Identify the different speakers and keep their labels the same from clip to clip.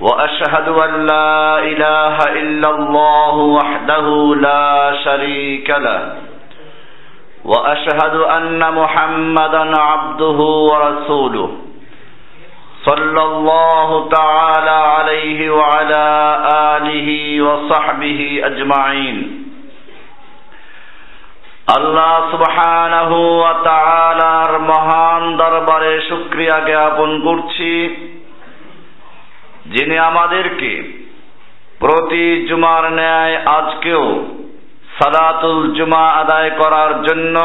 Speaker 1: واشهد ان لا اله الا الله وحده لا شريك له واشهد ان محمدا عبده ورسوله صلى الله تعالى عليه وعلى اله وصحبه اجمعين আল্লাহ সুবহানাহু ওয়া তাআলার মহান দরবারে শুকরিয়া জ্ঞাপন করছি যিনি আমাদেরকে প্রতি জুমার ন্যায় আজকেও সালাতুল জুমা আদায় করার জন্য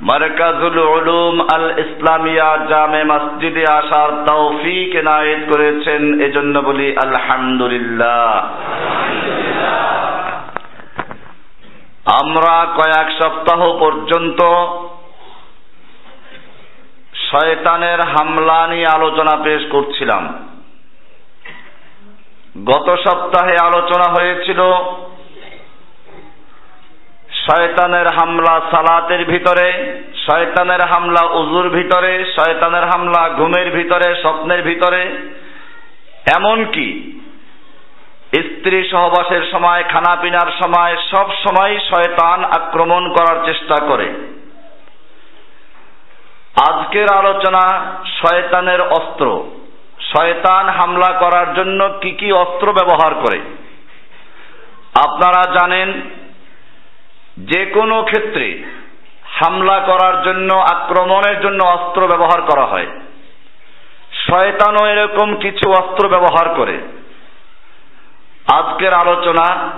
Speaker 1: মারকাজুল উলুম আল ইসলামিয়া জামে মসজিদে আসার তৌফিক এনায়েত করেছেন, এজন্য বলি আলহামদুলিল্লাহ। আমরা কয়েক সপ্তাহ পর্যন্ত শয়তানের হামলা নিয়ে আলোচনা পেশ করছিলাম। গত সপ্তাহে আলোচনা হয়েছিল শয়তানের হামলা সালাতের ভিতরে, শয়তানের হামলা উজুর ভিতরে, শয়তানের হামলা ঘুমের ভিতরে, স্বপ্নের ভিতরে। এমনকি স্ত্রী সহবাসের সময় খানা পিনার সময়, সব সময় শয়তান আক্রমণ করার চেষ্টা করে। আজকের আলোচনা শয়তানের অস্ত্র। শয়তান হামলা করার জন্য কি কি অস্ত্র ব্যবহার করে? আপনারা জানেন, যে কোনো ক্ষেত্রে হামলা করার জন্য, আক্রমণের জন্য অস্ত্র ব্যবহার করা হয়। শয়তানও এরকম কিছু অস্ত্র ব্যবহার করে। আজকের আলোচনা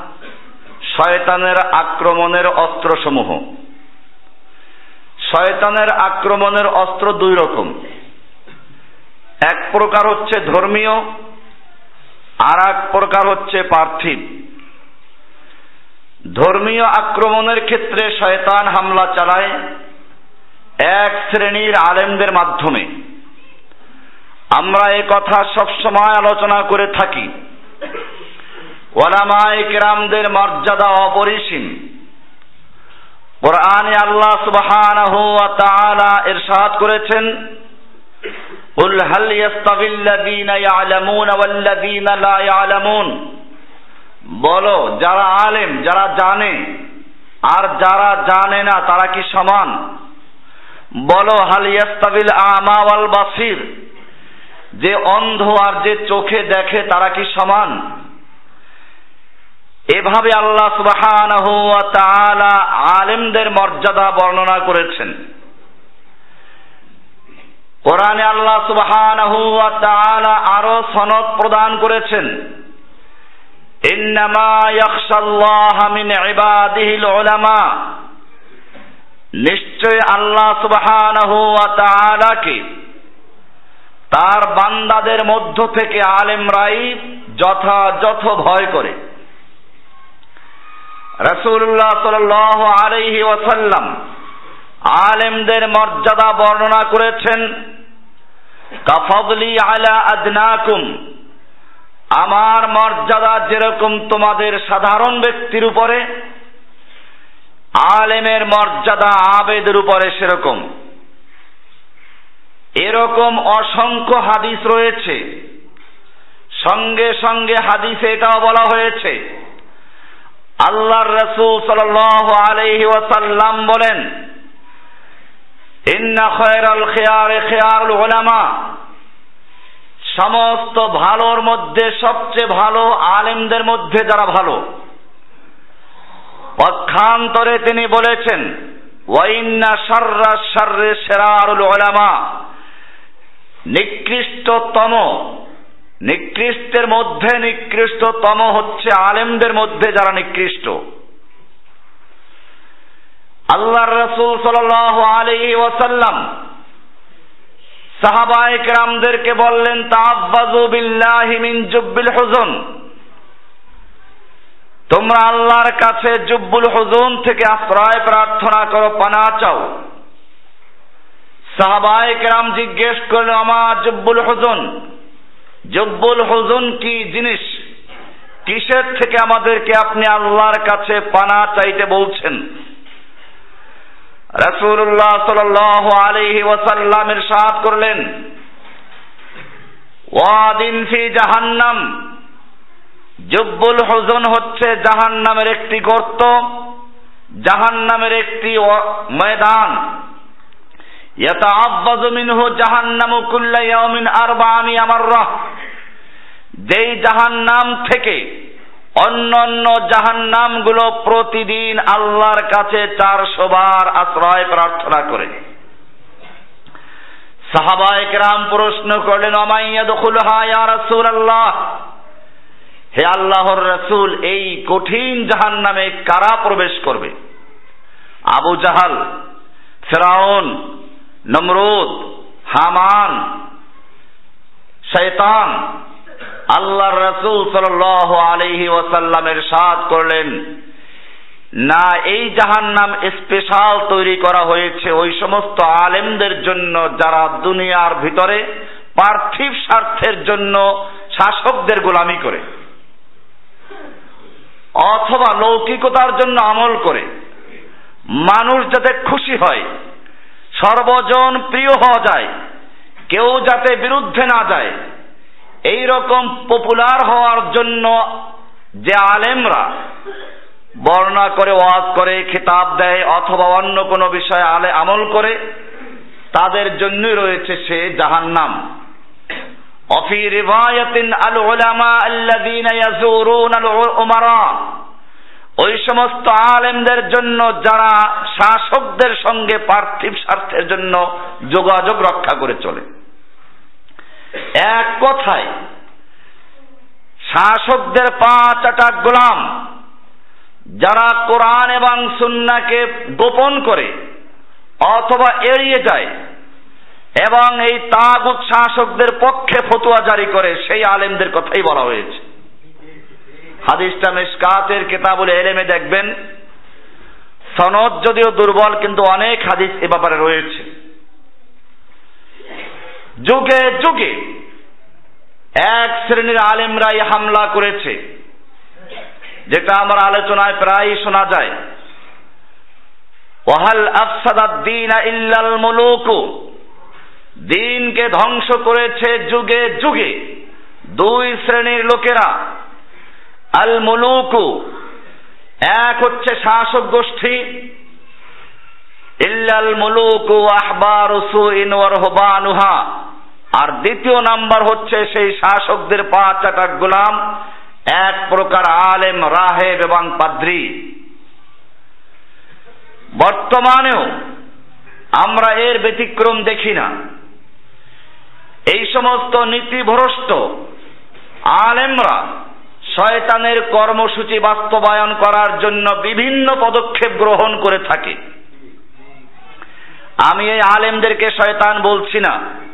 Speaker 1: শয়তানের আক্রমণের অস্ত্রসমূহ। শয়তানের আক্রমণের অস্ত্র দুই রকম। এক প্রকার হচ্ছে ধর্মীয়, আর এক প্রকার হচ্ছে পার্থিব। ধর্মীয় আক্রমণের ক্ষেত্রে শয়তান হামলা চালায় এক শ্রেণির আলেমদের মাধ্যমে। আমরা এ কথা সবসময় আলোচনা করে থাকি। ওলামায়ে কেরামদের মর্যাদা অপরিসীম। কোরআনে আল্লাহ তাআলা ইরশাদ করেছেন قل هل يستوي الذين يعلمون والذين لا يعلمون বলো যারা আলেম যারা জানে আর যারা জানে না তারা কি সমান বলো হাল ইয়াস্তাবিল আমা ওয়াল বাসির যে অন্ধ আর যে চোখে দেখে তারা কি সমান এভাবে আল্লাহ সুবহানাহু ওয়া তাআলা আলেমদের মর্যাদা বর্ণনা করেছেন কোরআনে আল্লাহ তাআলা আরও সনদ প্রদান করেছেন। নিশ্চয় আল্লাহ ওয়া তাআলাকে তার বান্দাদের মধ্য থেকে আলেম আলেমরাই যথাযথ ভয় করে। রাসূলুল্লাহ সাল্লাল্লাহু আলাইহি ওয়াসাল্লাম আলেমদের মর্যাদা বর্ণনা করেছেন কাফদলি আলা আদনাকুম। আমার মর্যাদা যেরকম তোমাদের সাধারণ ব্যক্তির উপরে, আলেমের মর্যাদা আবেদের উপরে সেরকম। এরকম অসংখ্য হাদিস রয়েছে। সঙ্গে সঙ্গে হাদিসে এটাও বলা হয়েছে। আল্লাহর রসুল সাল্লাল্লাহু আলাইহি ওয়াসাল্লাম বলেন ইন্না খয়রাল খেয়ারে খেয়ারুল ওলামা সমস্ত ভালোর মধ্যে সবচেয়ে ভালো আলেমদের মধ্যে যারা ভালো। পক্ষান্তরে তিনি বলেছেন ওয়াইন্না সাররা সাররে সেরারুল ওলামা নিকৃষ্টতম, নিকৃষ্টের মধ্যে নিকৃষ্টতম হচ্ছে আলেমদের মধ্যে যারা নিকৃষ্ট। আল্লাহর রসুল সাল আলী ওয়াসাল্লাম সাহাবায়ে কেরামদেরকে বললেন তাআব্বাযু বিল্লাহি মিন জুব্বিল হুজন। তোমরা আল্লাহর কাছে জুব্বুল হুজুন থেকে আশ্রয় প্রার্থনা করো পানা চাও। সাহাবায়ে কেরাম জিজ্ঞেস করল আমার জুব্বুল হুজুন? জব্বুল হুজুন কি জিনিস? কিসের থেকে আমাদেরকে আপনি আল্লাহর কাছে পানা চাইতে বলছেন? রাসূলুল্লাহ সাল্লাল্লাহু আলাইহি ওয়াসাল্লাম ইরশাদ করলেন, ওয়াদিন ফি জাহান্নাম, জব্বুল হুজুন হচ্ছে জাহান্নামের একটি গর্ত, জাহান্নামের একটি ময়দান। ইয়াতাআব্বাজু মিনহু জাহান্নামু কুল্লা ইয়াউমিন আরবাআমি আমাররাহ যেই জাহান্নাম থেকে অন্য অন্য জাহান্নামগুলো প্রতিদিন আল্লাহর কাছে চারশো বার আশ্রয় প্রার্থনা করে। সাহাবায়ে কেরাম প্রশ্ন করলেন অমাইয়া দখুল হায়া ইয়া রাসূলুল্লাহ? হে আল্লাহর রাসূল, এই কঠিন জাহান্নামে কারা প্রবেশ করবে? আবু জাহাল, ফেরাউন, নমরুদ, হামান, শয়তান আল্লাহর রসুল সাল আলহি ওয়াসাল্লামের সাদ করলেন, না, এই জাহান্নাম স্পেশাল তৈরি করা হয়েছে ওই সমস্ত আলেমদের জন্য যারা দুনিয়ার ভিতরে পার্থিব স্বার্থের জন্য শাসকদের গোলামি করে অথবা লৌকিকতার জন্য আমল করে। মানুষ যাতে খুশি হয়, সর্বজন প্রিয় হওয়া যায়, কেউ যাতে বিরুদ্ধে না যায় এই রকম পপুলার হওয়ার জন্য যে আলেমরা বর্ণনা করে, ওয়াজ করে, খিতাব দেয় অথবা অন্য কোনো বিষয়ে আলে আমল করে, তাদের জন্যই রয়েছে সে জাহান্নাম। অফি রিভায়াতিন আল উলামা আল্লাযীনা ইয়াজুরুন আল উমারা। ওই সমস্ত আলেমদের জন্য যারা শাসকদের সঙ্গে পার্থিব স্বার্থের জন্য যোগাযোগ রক্ষা করে চলে। এক কথায়, শাসকদের পাঁচ আটা গোলাম। যারা কোরআন এবং সুন্নাকে গোপন করে অথবা এড়িয়ে যায় এবং এই তাগুত শাসকদের পক্ষে ফতুয়া জারি করে, সেই আলেমদের কথাই বলা হয়েছে। হাদিসটা মেশকাতের কেতাবুল এলেমে দেখবেন। সনদ যদিও দুর্বল, কিন্তু অনেক হাদিস এ ব্যাপারে রয়েছে। যুগে যুগে এক শ্রেণির আলেমরাই হামলা করেছে। যেটা আমার আলোচনায় প্রায় শোনা যায়। দিনকে ধ্বংস করেছে যুগে যুগে দুই শ্রেণির লোকেরা। আল মুলুকু, এক হচ্ছে শাসক গোষ্ঠী। ইল্লাল মুলুকু আহবার সুইন ওয়ারহবানুহা আর দ্বিতীয় নাম্বার হচ্ছে সেই শাসকদের পাঁচ চাটাক গোলাম, এক প্রকার আলেম, রাহেব এবং পাদ্রি। বর্তমানেও আমরা এর ব্যতিক্রম দেখি না। এই সমস্ত নীতিভ্রষ্ট আলেমরা শয়তানের কর্মসূচি বাস্তবায়ন করার জন্য বিভিন্ন পদক্ষেপ গ্রহণ করে থাকে। আমি এই আলেমদেরকে শয়তান বলছি না।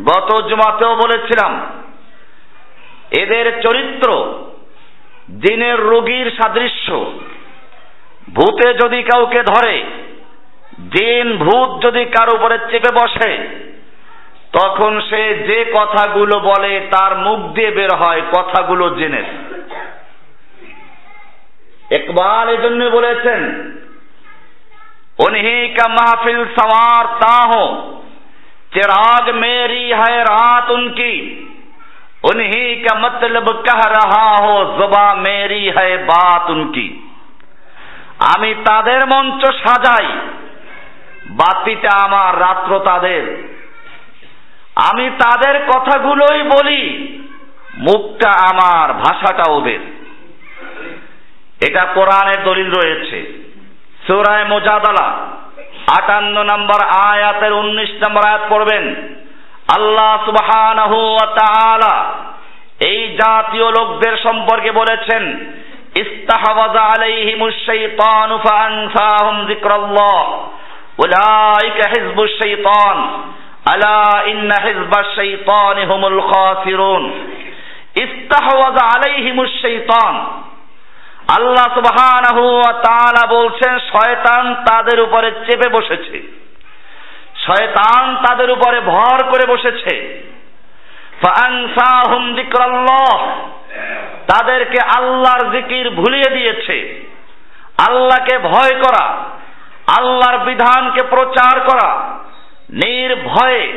Speaker 1: গত জুমাতেও বলেছিলাম, এদের চরিত্র দিনের রোগীর সাদৃশ্য। ভূতে যদি কাউকে ধরে, দিন ভূত যদি কার উপরে চেপে বসে, তখন সে যে কথাগুলো বলে তার মুখ দিয়ে বের হয় কথাগুলো জেনে। একবার এজন্য বলেছেন উনহি কা মাহফিল সওয়ার তাহো चिराग मेरी है रात उनकी उन्हीं का मतलब कह रहा हो জবা মেরি है বাত উনকি আমি তাদের মঞ্চ সাজাই বাতিটা আমার রাত্র তাদের আমি তাদের কথাগুলোই বলি মুখটা আমার ভাষাটা ওদের এটা কোরআনের দলিল রয়েছে সুরায় মোজাদালা আটান্ন নম্বর আয়াতের উনিশ নম্বর আয়াত পড়বেন। আল্লাহ সুবহানাহু ওয়া তাআলা এই জাতীয় লোকদের সম্পর্কে বলেছেন ইস্তাহওয়াজা আলাইহিমুশ শাইতানু ফাআনসাহুম যিকরাল্লাহ। উলাইকা হিজবুশ শাইতান। আলা ইন্না হিজবাশ শাইতানি হুমুল খাসিরুন। ইস্তাহওয়াজা আলাইহিমুশ শাইতান। আল্লাহ তাআলা বলছেন, শয়তান তাদের উপরে চেপে বসেছে। শয়তান তাদের উপরে ভর করে বসেছে। তাদেরকে আল্লাহর জিকির ভুলিয়ে দিয়েছে। আল্লাহকে ভয় করা, আল্লাহর বিধানকে প্রচার করা, নির্ভয়ে,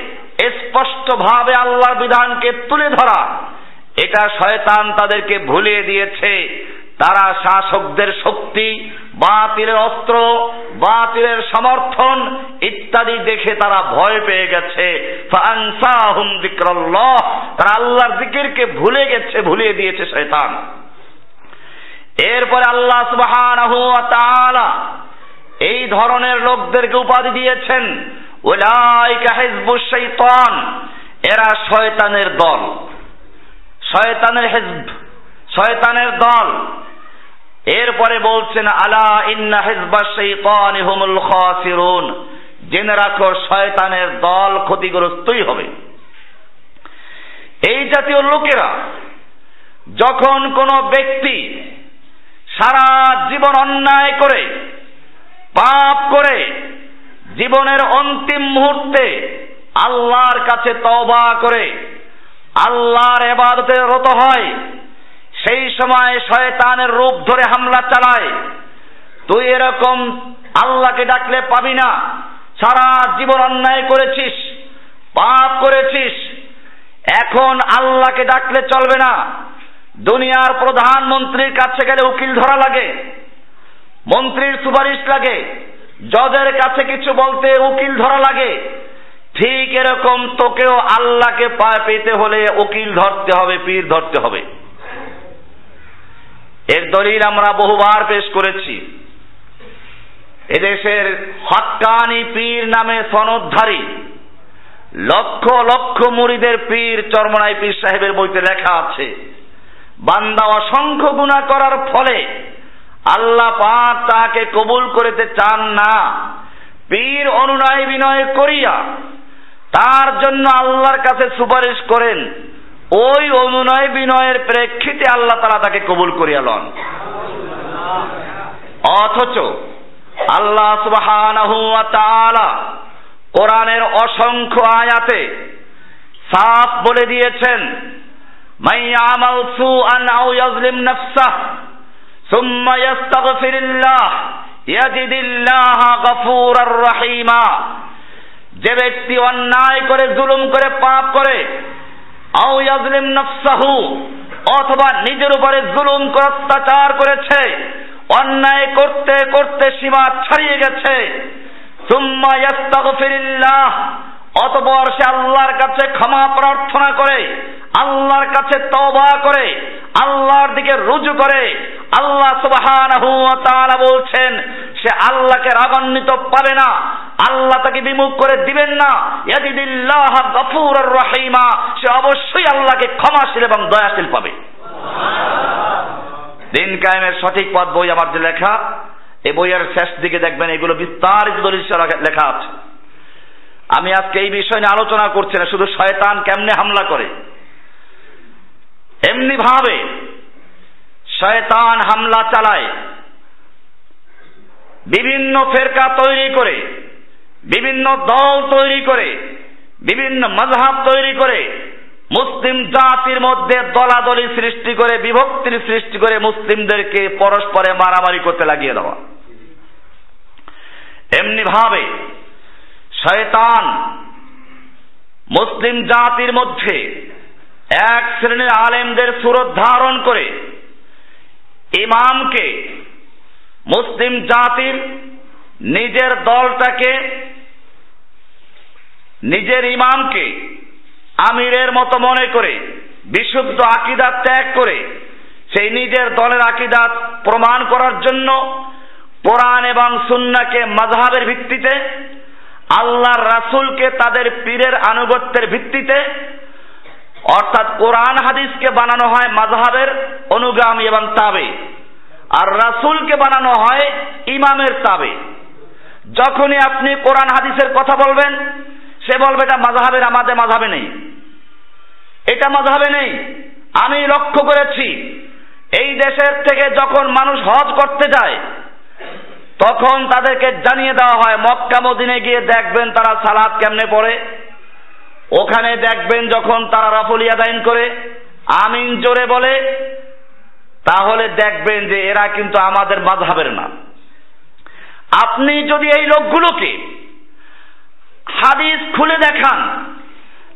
Speaker 1: স্পষ্টভাবে আল্লাহর বিধানকে তুলে ধরা, এটা শয়তান তাদেরকে ভুলিয়ে দিয়েছে। তারা শাসকদের শক্তি, বাতিলের অস্ত্র, বাতিলের সমর্থন ইত্যাদি দেখে তারা ভয় পেয়ে গেছে। তারা আল্লাহর জিকিরকে ভুলে গেছে, ভুলিয়ে দিয়েছে শয়তান। এরপরে আল্লাহ তাআলা এই ধরনের লোকদেরকে উপাধি দিয়েছেন। উলাইকা হিজবুশ শাইতান এরা শয়তানের দল। শয়তানের হিজব শয়তানের দল। এরপরে বলছেন, আলা ইন্না হিজবা শাইতানি হুমুল খাসিরুন। জেনে রাখো, শয়তানের দল ক্ষতিগ্রস্তই হবে। এই জাতীয় লোকেরা যখন কোনো ব্যক্তি সারা জীবন অন্যায় করে, পাপ করে, জীবনের অন্তিম মুহূর্তে আল্লাহর কাছে তওবা করে, আল্লাহর এবাদতে রত হয় সেই সময় শয়তানের রূপ ধরে হামলা চালায়। তুই এরকম আল্লাহকে ডাকলে পাবি না। সারা জীবন অন্যায় করেছিস, পাপ করেছিস। এখন আল্লাহকে ডাকলে চলবে না। দুনিয়ার প্রধানমন্ত্রীর কাছে গেলে উকিল ধরা লাগে, মন্ত্রীর সুপারিশ লাগে, জজের কাছে কিছু বলতে উকিল ধরা লাগে। ঠিক এরকম তোকেও আল্লাহকে পায়ে পেতে হলে উকিল ধরতে হবে, পীর ধরতে হবে। এর দলিল আমরা বহুবার পেশ করেছি। এদেশের হক্কানি পীর নামে সনদধারী, লক্ষ লক্ষ মুড়িদের পীর চরমনাই পীর সাহেবের বইতে লেখা আছে, বান্দা অসংখ্য গুণা করার ফলে আল্লাহ পাক তাহাকে কবুল করিতে চান না। পীর অনুনয় বিনয় করিয়া তার জন্য আল্লাহর কাছে সুপারিশ করেন। ওই অনুনয় বিনয়ের প্রেক্ষিতে আল্লাহ তারা তাকে কবুল করিয়া লন। অথচ আল্লাহ তাআলা কোরআনের অসংখ্য আয়াতে সাফ বলে দিয়েছেন রহিমা। যে ব্যক্তি অন্যায় করে, জুলুম করে, পাপ করে আও ইয়াজলিম অথবা নিজের উপরে জুলুম করে অত্যাচার করেছে, অন্যায় করতে করতে সীমা ছাড়িয়ে গেছে। সুম্মা ইয়াস্তাগফিরিল্লাহ অতপর সে আল্লাহর কাছে ক্ষমা প্রার্থনা করে, আল্লাহর কাছে তওবা করে, আল্লাহর দিকে রুজু করে, আল্লাহ সুবহানাহু বলছেন, সে আল্লাহকে রাগান্বিত পাবে না, আল্লাহ তাকে বিমুখ করে দিবেন না। ইয়াদিদিল্লাহ গফুরুর রহিমা, সে অবশ্যই আল্লাহকে ক্ষমাশীল এবং দয়াশীল পাবে। দিন কায়েমের সঠিক পথ বই আমার যে লেখা এই বইয়ের শেষ দিকে দেখবেন এগুলো বিস্তারিত দলিল লেখা আছে। আমি আজকে এই বিষয় নিয়ে আলোচনা করছি না, শুধু শয়তান কেমনে হামলা করে? এমনি ভাবে শয়তান হামলা চালায়। বিভিন্ন ফেরকা তৈরি করে, বিভিন্ন দল তৈরি করে, বিভিন্ন মজহাব তৈরি করে, মুসলিম জাতির মধ্যে দলাদলি সৃষ্টি করে বিভক্তির সৃষ্টি করে মুসলিমদেরকে পরস্পরে মারামারি করতে লাগিয়ে দেওয়া। এমনি ভাবে শয়তান মুসলিম জাতির মধ্যে এক শ্রেণির আলেমদের সুরত ধারণ করে ইমামকে মুসলিম জাতির নিজের দলটাকে, নিজের ইমামকে আমিরের মতো মনে করে, বিশুদ্ধ আকিদাত ত্যাগ করে, সেই নিজের দলের আকিদাত প্রমাণ করার জন্য কোরআন এবং সুন্নাকে মাঝহাবের ভিত্তিতে আল্লাহর রাসুলকে তাদের পীরের আনুগত্যের ভিত্তিতে, অর্থাৎ কোরআন হাদিসকে বানানো হয় মাঝহাবের অনুগামী এবং তাবে, আর রাসুলকে বানানো হয় ইমামের তাবে। যখনই আপনি কোরআন হাদিসের কথা বলবেন, সে বলবে, এটা মাঝহাবের আমাদের মাঝহাবে নেই। এটা মাঝহাবে নেই? আমি লক্ষ্য করেছি, এই দেশের থেকে যখন মানুষ হজ করতে যায় তখন তাদেরকে জানিয়ে দেওয়া হয়, মক্কা মদিনে গিয়ে দেখবেন তারা সালাদ কেমনে পড়ে। ওখানে দেখবেন যখন তারা রাফলিয়া দাইন করে, আমিন জোরে বলে, তাহলে দেখবেন যে এরা কিন্তু আমাদের মাঝহাবের না। আপনি যদি এই লোকগুলোকে হাদিস খুলে দেখান,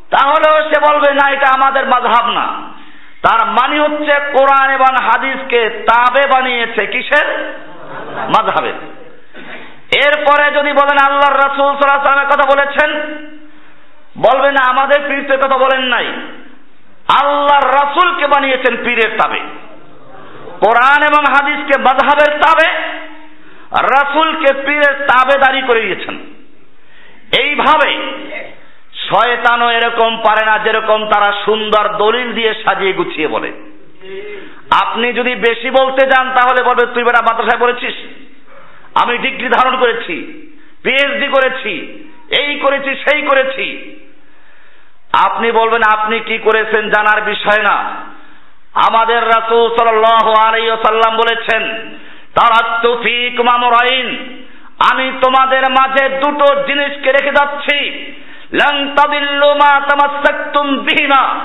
Speaker 1: তাহলেও সে বলবে, না, এটা আমাদের মাঝহাব না। তার মানে হচ্ছে কোরআন এবং হাদিসকে তাবে বানিয়েছে কিসের? মাঝহাবের এরপরে যদি বলেন আল্লাহর রাসূল আলাইহি কথা বলেছেন, বলবেন আমাদের পীর তো কথা বলেন নাই। আল্লাহর রাসূলকে বানিয়েছেন পীরের তাবে। কোরআন এবং হাদিসকে মাযহাবের তাবে, রাসূলকে পীরের তাবেদারি করে দিয়েছেন। এইভাবে শয়তানও এরকম পারে না যেরকম তারা সুন্দর দলিল দিয়ে সাজিয়ে গুছিয়ে বলে। আপনি যদি বেশি বলতে যান, তাহলে বলবে, তুই বেটা মাদ্রাসায় পড়েছিস? আমি ডিগ্রি ধারণ করেছি পিএইচডি করেছি, এই করেছি, সেই করেছি। আপনি বলবেন, আপনি কি করেছেন জানার বিষয় না? আমাদের রাসূল সাল্লাল্লাহু আলাইহি ওয়াসাল্লাম বলেছেন তারাক্তু ফীকুম আমরাইন, আমি তোমাদের মাঝে দুটো জিনিসকে রেখে যাচ্ছি। লং তাদিল্লু মা তামাসসাকতুম বিহিমা,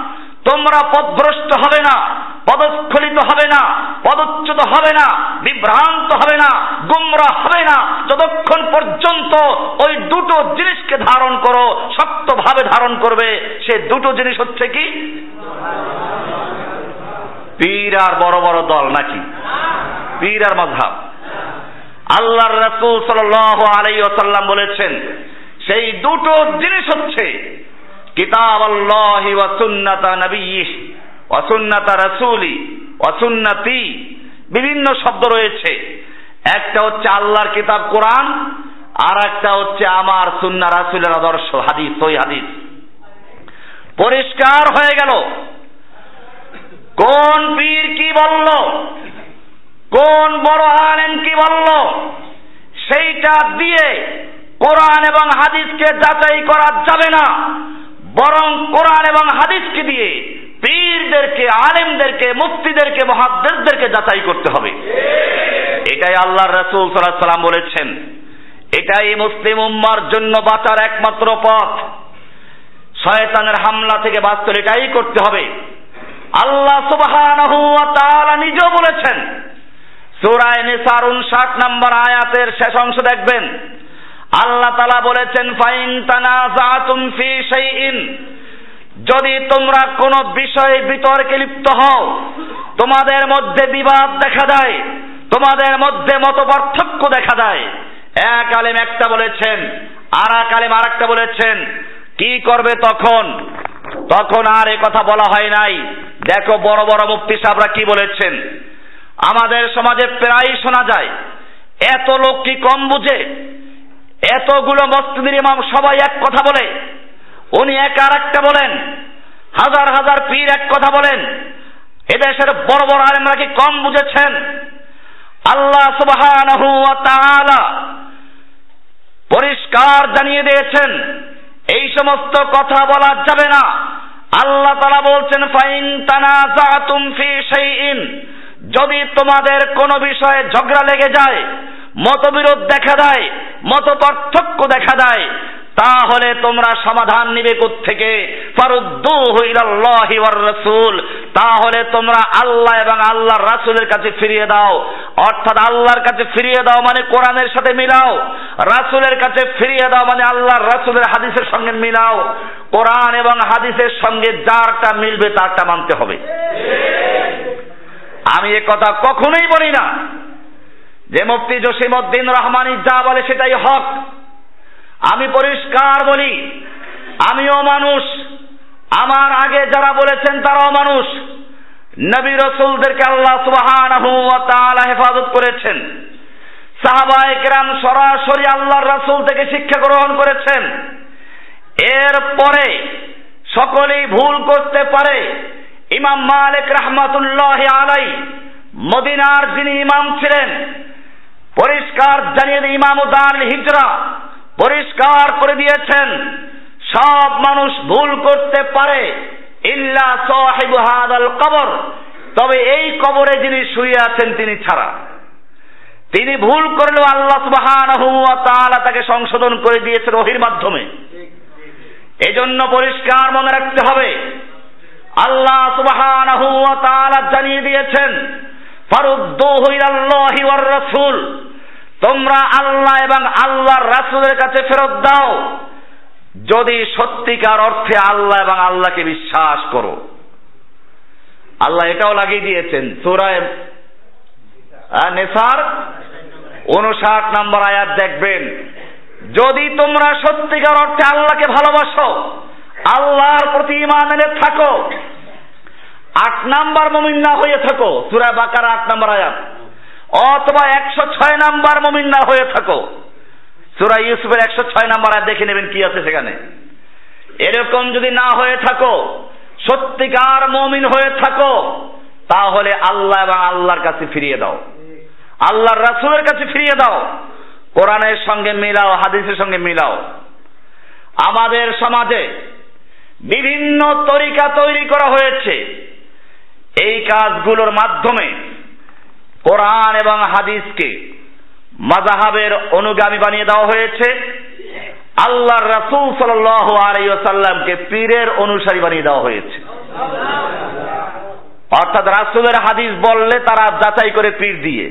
Speaker 1: তোমরা পদভ্রষ্ট হবে না। পদস্খলিত হবে না, পদচ্যুত হবে না, বিভ্রান্ত হবে না, গুমরা হবে না। যতক্ষণ পর্যন্ত ওই দুটো জিনিসকে ধারণ করো, শক্তভাবে ধারণ করবে, সে দুটো জিনিস হচ্ছে কি? পীর আর বড় বড় দল নাকি? পীর আর মজহাব আল্লাহর রাসূল সাল্লাল্লাহু আলাইহি ওয়াসাল্লাম বলেছেন, সেই দুটো জিনিস হচ্ছে কিতাব আল্লাহি ওয়া সুন্নাতা নবিয়্যিহ ওয়া সুন্নাতা রাসূলি ওয়া সুন্নতি বিভিন্ন শব্দ রয়েছে। একটা হচ্ছে আল্লাহর কিতাব কোরআন, আর একটা হচ্ছে আমার সুন্না রাসুলের আদর্শ হাদিস ওই হাদিস। পরিষ্কার হয়ে গেল। কোন পীর কি বলল? কোন বড় আলেম কি বলল? সেইটা দিয়ে কোরআন এবং হাদিসকে যাচাই করা যাবে না। বরং কোরআন এবং হাদিসকে দিয়ে পীরদেরকে, আলেমদেরকে, মুফতিদেরকে, মহাদ্দেশদেরকে যাচাই করতে হবে। এটাই আল্লাহর রসুল সাল্লাহ সাল্লাম বলেছেন। এটাই মুসলিম উম্মার জন্য বাঁচার একমাত্র পথ। শয়তানের হামলা থেকে বাঁচতে এটাই করতে হবে। আল্লাহ সুবহানাহু নিজেও বলেছেন সূরা নিসার 59 নম্বর আয়াতের শেষ অংশ দেখবেন। আল্লাহ তাআলা বলেছেন, ফাইন তানাজাতুম ফি শাইইন যদি তোমরা কোনো বিষয়ে বিতর্কে লিপ্ত হও, তোমাদের মধ্যে বিবাদ দেখা দেয়, তোমাদের মধ্যে মত পার্থক্য দেখা দেয়। এক আলেম একটা বলেছেন, আর এক আলেম আর একটা বলেছেন, কি করবে তখন? তখন আর এ কথা বলা হয় নাই। দেখো বড় বড় মুফতি সাহেবরা কি বলেছেন, আমাদের সমাজে প্রায় শোনা যায়, এত লোক কি কম বুঝে? এতগুলো মসজিদের ইমাম সবাই এক কথা বলে উনি এক আর একটা বলেন। হাজার হাজার পীর এক কথা বলেন। এদেশের বড় বড় আলেমরা কি কম বুঝেছেন? আল্লাহ সুবহানাহু ওয়া তাআলা পরিষ্কার জানিয়ে দিয়েছেন, এই সমস্ত কথা বলা যাবে না। আল্লাহ তারা বলছেন, ফাইন তানাজাতুম ফি শাইইন। যদি তোমাদের কোনো বিষয়ে ঝগড়া লেগে যায়, মতবিরোধ দেখা দেয় মত পার্থক্য দেখা দেয় তাহলে তোমরা সমাধান নিবে থেকে রাসূল। তাহলে তোমরা আল্লাহ এবং আল্লাহর রাসূলের কাছে ফিরিয়ে দাও। অর্থাৎ আল্লাহর কাছে ফিরিয়ে দাও মানে কোরআনের সাথে মিলাও। রাসূলের কাছে ফিরিয়ে দাও মানে আল্লাহর রাসূলের হাদিসের সঙ্গে মিলাও। কোরআন এবং হাদিসের সঙ্গে যারটা মিলবে তারটা মানতে হবে। আমি এ কথা কখনোই বলি না। যে মুফতি জসিমউদ্দিন রহমানি যা বলে সেটাই হক। আমি পরিষ্কার বলি, আমিও মানুষ। আমার আগে যারা বলেছেন তারাও মানুষ। নবী রসুলদেরকে আল্লাহ সুবহানাহু হেফাজত করেছেন। কেরাম সরাসরি আল্লাহর রাসূল থেকে শিক্ষা গ্রহণ করেছেন। এরপরে সকলেই ভুল করতে পারে। ইমাম মালিক রাহমাতুল্লাহ আলাই মদিনার যিনি ইমাম ছিলেন, পরিষ্কার জানিয়ে ইমাম উদার হিজরা পরিষ্কার করে দিয়েছেন, সব মানুষ ভুল করতে পারে। ইল্লা সাহিবু হাদাল কবর। তবে এই কবরে যিনি শুয়ে আছেন, তিনি ছাড়া। তিনি ভুল করলেও আল্লাহ সুবহানাহু তাকে সংশোধন করে দিয়েছেন ওহির মাধ্যমে। এজন্য পরিষ্কার মনে রাখতে হবে। আল্লাহ সুবহানাহু জানিয়ে দিয়েছেন ফারুদ্দুহু ইলাল্লাহি ওয়ার রাসূল। তোমরা আল্লাহ এবং আল্লাহর রাসূলের কাছে ফেরত দাও। যদি সত্যিকার অর্থে আল্লাহ এবং আল্লাহকে বিশ্বাস করো। আল্লাহ এটাও লাগিয়ে দিয়েছেন। সুরায় নেসার উনষাট নম্বর আয়াত দেখবেন। যদি তোমরা সত্যিকার অর্থে আল্লাহকে ভালোবাসো, আল্লাহর প্রতি ইমান এনে থাকো, আট নাম্বার মমিন না হয়ে থাকো। সুরা বাকার আট নাম্বার আয়াত। অথবা একশো ছয় নাম্বার মমিন না হয়ে থাকো। সুরা ইউসুফের একশো ছয় নাম্বার আয়াত দেখে নেবেন কি আছে সেখানে। এরকম যদি না হয়ে থাকো, সত্যিকার মমিন হয়ে থাকো, তাহলে আল্লাহ এবং আল্লাহর কাছে ফিরিয়ে দাও। আল্লাহর রাসুলের কাছে ফিরিয়ে দাও। কোরআনের সঙ্গে মিলাও, হাদিসের সঙ্গে মিলাও। আমাদের সমাজে বিভিন্ন তরিকা তৈরি করা হয়েছে। এই কাজগুলোর মাধ্যমে কোরআন এবং হাদিসকে মাজাহাবের অনুগামী বানিয়ে দেওয়া হয়েছে। আল্লাহর রাসূল সাল্লাল্লাহু আলাইহি ওয়াসাল্লামকে পীরের অনুসারী বানিয়ে দেওয়া হয়েছে। অর্থাৎ রাসূলের হাদিস বললে তারা যাচাই করে পীর দিয়ে।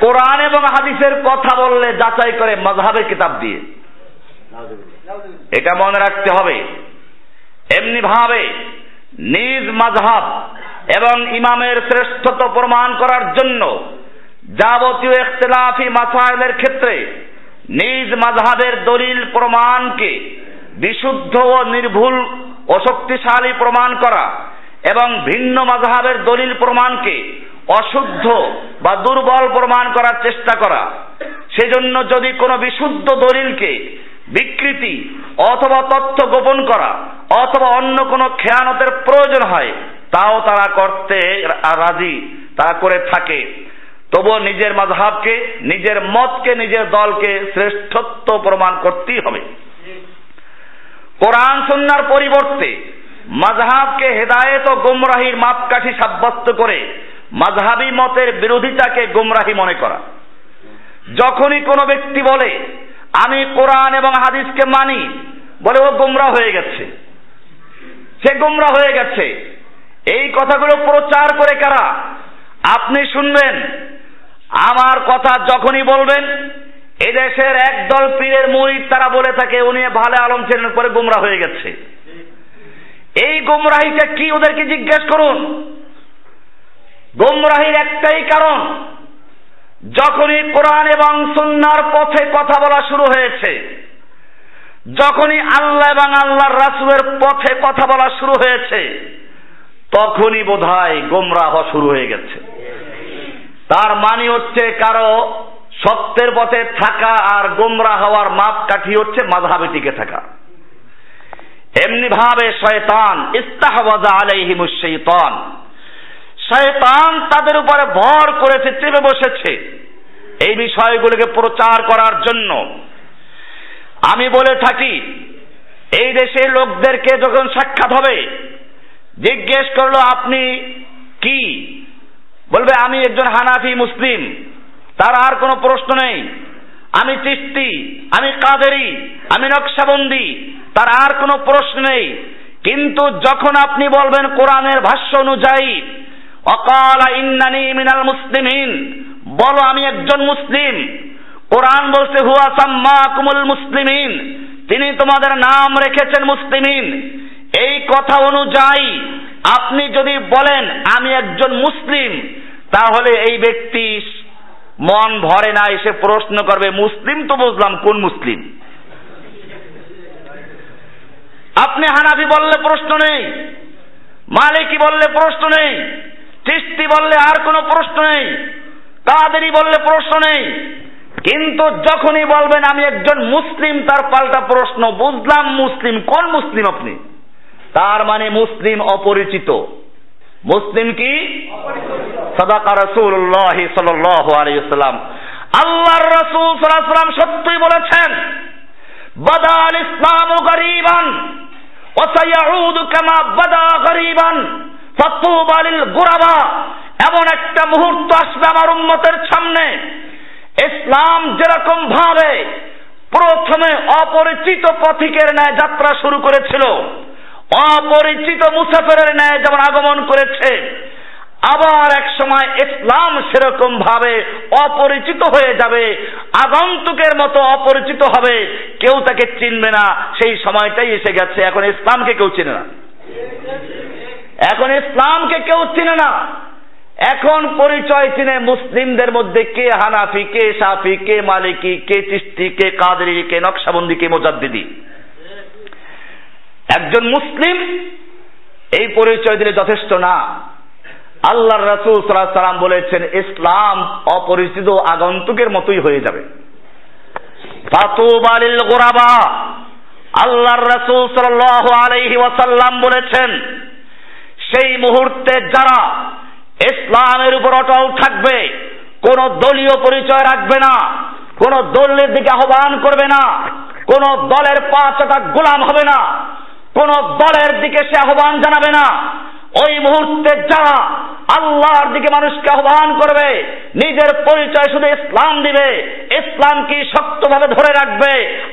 Speaker 1: কোরআন এবং হাদিসের কথা বললে যাচাই করে মাযহাবের কিতাব দিয়ে। এটা মনে রাখতে হবে। এমনি ভাবে নিজ মাযহাব এবং ইমামের শ্রেষ্ঠত্ব প্রমাণ করার জন্য যাবতীয় ইখতিলাফি মাসাইলের ক্ষেত্রে নিজ মাযহাবের দলিল প্রমাণকে বিশুদ্ধ ও নির্ভুল ও শক্তিশালী প্রমাণ করা এবং ভিন্ন মাযহাবের দলিল প্রমাণকে অশুদ্ধ বা দুর্বল প্রমাণ করার চেষ্টা করা। সেজন্য যদি কোনো বিশুদ্ধ দলিলকে বিকৃতি অথবা তথ্য গোপন করা অথবা অন্য কোনো খেয়ানতের প্রয়োজন হয় তাও তারা করতে রাজি, তারা করে থাকে। তবুও নিজের মাঝহাবকে, নিজের মতকে, নিজের দলকে শ্রেষ্ঠত্ব প্রমাণ করতেই হবে। কোরআন সন্ন্যার পরিবর্তে মাঝহাবকে হেদায়েত ও গুমরাহির মাপকাঠি সাব্যস্ত করে মাঝহাবি মতের বিরোধিতাকে গুমরাহি মনে করা। যখনই কোনো ব্যক্তি বলে, আমি কোরআন এবং হাদিসকে মানি, বলে ও গুমরা হয়ে গেছে। সে গুমরা হয়ে গেছে। এই কথাগুলো প্রচার করে কারা? আপনি শুনবেন। আমার কথা যখনই বলবেন, এদেশের একদল পীরের মুরিদ তারা বলে থাকে, উনি ভালো আলম ছিলেন, পরে গুমরা হয়ে গেছে। এই গুমরাহিটা কি ওদেরকে জিজ্ঞেস করুন? গুমরাহির একটাই কারণ, যখনই কোরআন এবং সুন্নার পথে কথা বলা শুরু হয়েছে, যখনই আল্লাহ এবং আল্লাহর রাসুলের পথে কথা বলা শুরু হয়েছে তখনই বোধ হয় গোমরাহ শুরু হয়ে গেছে। তার মানে হচ্ছে কারও সত্যের পথে থাকা আর গোমরা হওয়ার মাপকাঠি হচ্ছে মাঝহাবে টিকে থাকা। এমনি ভাবে শয়তান ইস্তাহবাজা আলাইহিমুশ শাইতান। শয়তান তাদের উপরে ভর করেছে, চেপে বসেছে এই বিষয়গুলোকে প্রচার করার জন্য। আমি বলে থাকি, এই দেশের লোকদেরকে যখন সাক্ষাৎ হবে জিজ্ঞেস করল, আপনি কি? বলবে, আমি একজন হানাফি মুসলিম। তার আর কোনো প্রশ্ন নেই। আমি চিস্তি আমি কাদেরি, আমি নকশাবন্দি। তার আর কোনো প্রশ্ন নেই। কিন্তু যখন আপনি বলবেন কোরআনের ভাষ্য অনুযায়ী, অকাল ইন্নানি মিনাল মুসলিমিন, বলো, আমি একজন মুসলিম। কোরআন বলছে, হুয়া সাম্মা কুমুল মুসলিমিন। তিনি তোমাদের নাম রেখেছেন মুসলিমিন। এই কথা অনুযায়ী আপনি যদি বলেন, আমি একজন মুসলিম, তাহলে এই ব্যক্তি মন ভরে না, এসে প্রশ্ন করবে, মুসলিম তো বুঝলাম, কোন মুসলিম? আপনি হানাফি বললে প্রশ্ন নেই, মালিকি বললে প্রশ্ন নেই চিস্তি বললে আর কোনো প্রশ্ন নেই, কাদেরি বললে প্রশ্ন নেই। কিন্তু যখনই বলবেন, আমি একজন মুসলিম, তার পাল্টা প্রশ্ন, বুঝলাম মুসলিম, কোন মুসলিম আপনি? তার মানে মুসলিম অপরিচিত। মুসলিম কি? সদাকা রসুল্লাহ সাল্লাহ আলাইসাল্লাম আল্লাহর রসুল সাল্লাম সত্যই বলেছেন, বাদাল ইসলাম গরিবান ওসাইয়াউদ কামা বাদা গরিবান ফতুবালিল গুরাবা। এমন একটা মুহূর্ত আসবে আমার উন্মতের সামনে। ইসলাম যেরকম ভাবে প্রথমে অপরিচিত পথিকের ন্যায় যাত্রা শুরু করেছিল অপরিচিত মুসাফেরের ন্যায় যেমন আগমন করেছে, আবার এক সময় ইসলাম সেরকম ভাবে অপরিচিত হয়ে যাবে, আগন্তুকের মতো অপরিচিত হবে, কেউ তাকে চিনবে না। সেই সময়টাই এসে গেছে, এখন ইসলামকে কেউ চিনে না। এখন ইসলামকে কেউ চিনে না। এখন পরিচয় চিনে মুসলিমদের মধ্যে কে হানাফি, কে সাফি, কে মালিকি, কে চিস্তি কে কাদরি, কে নকশাবন্দি, কে মোজাদ্দিদি। একজন মুসলিম, এই পরিচয় দিলে যথেষ্ট না। আল্লাহর রাসূল সাল্লাল্লাহু সাল্লাম বলেছেন, ইসলাম অপরিচিত আগন্তুকের মতোই হয়ে যাবে। আল্লাহর রাসূল সাল্লাল্লাহু আলাইহি ওয়াসাল্লাম বলেছেন, সেই মুহূর্তে যারা ইসলামের উপর অটল থাকবে, কোন দলীয় পরিচয় রাখবে না, কোন দলের দিকে আহ্বান করবে না, কোন দলের পাঁচটা গোলাম হবে না কোন দলের দিকে সে আহ্বান জানাবে না। ওই মুহূর্তে যারা আল্লাহর দিকে মানুষকে আহ্বান করবে, নিজের পরিচয় শুধু ইসলাম দিবে ইসলামকে শক্তভাবে ধরে রাখবে?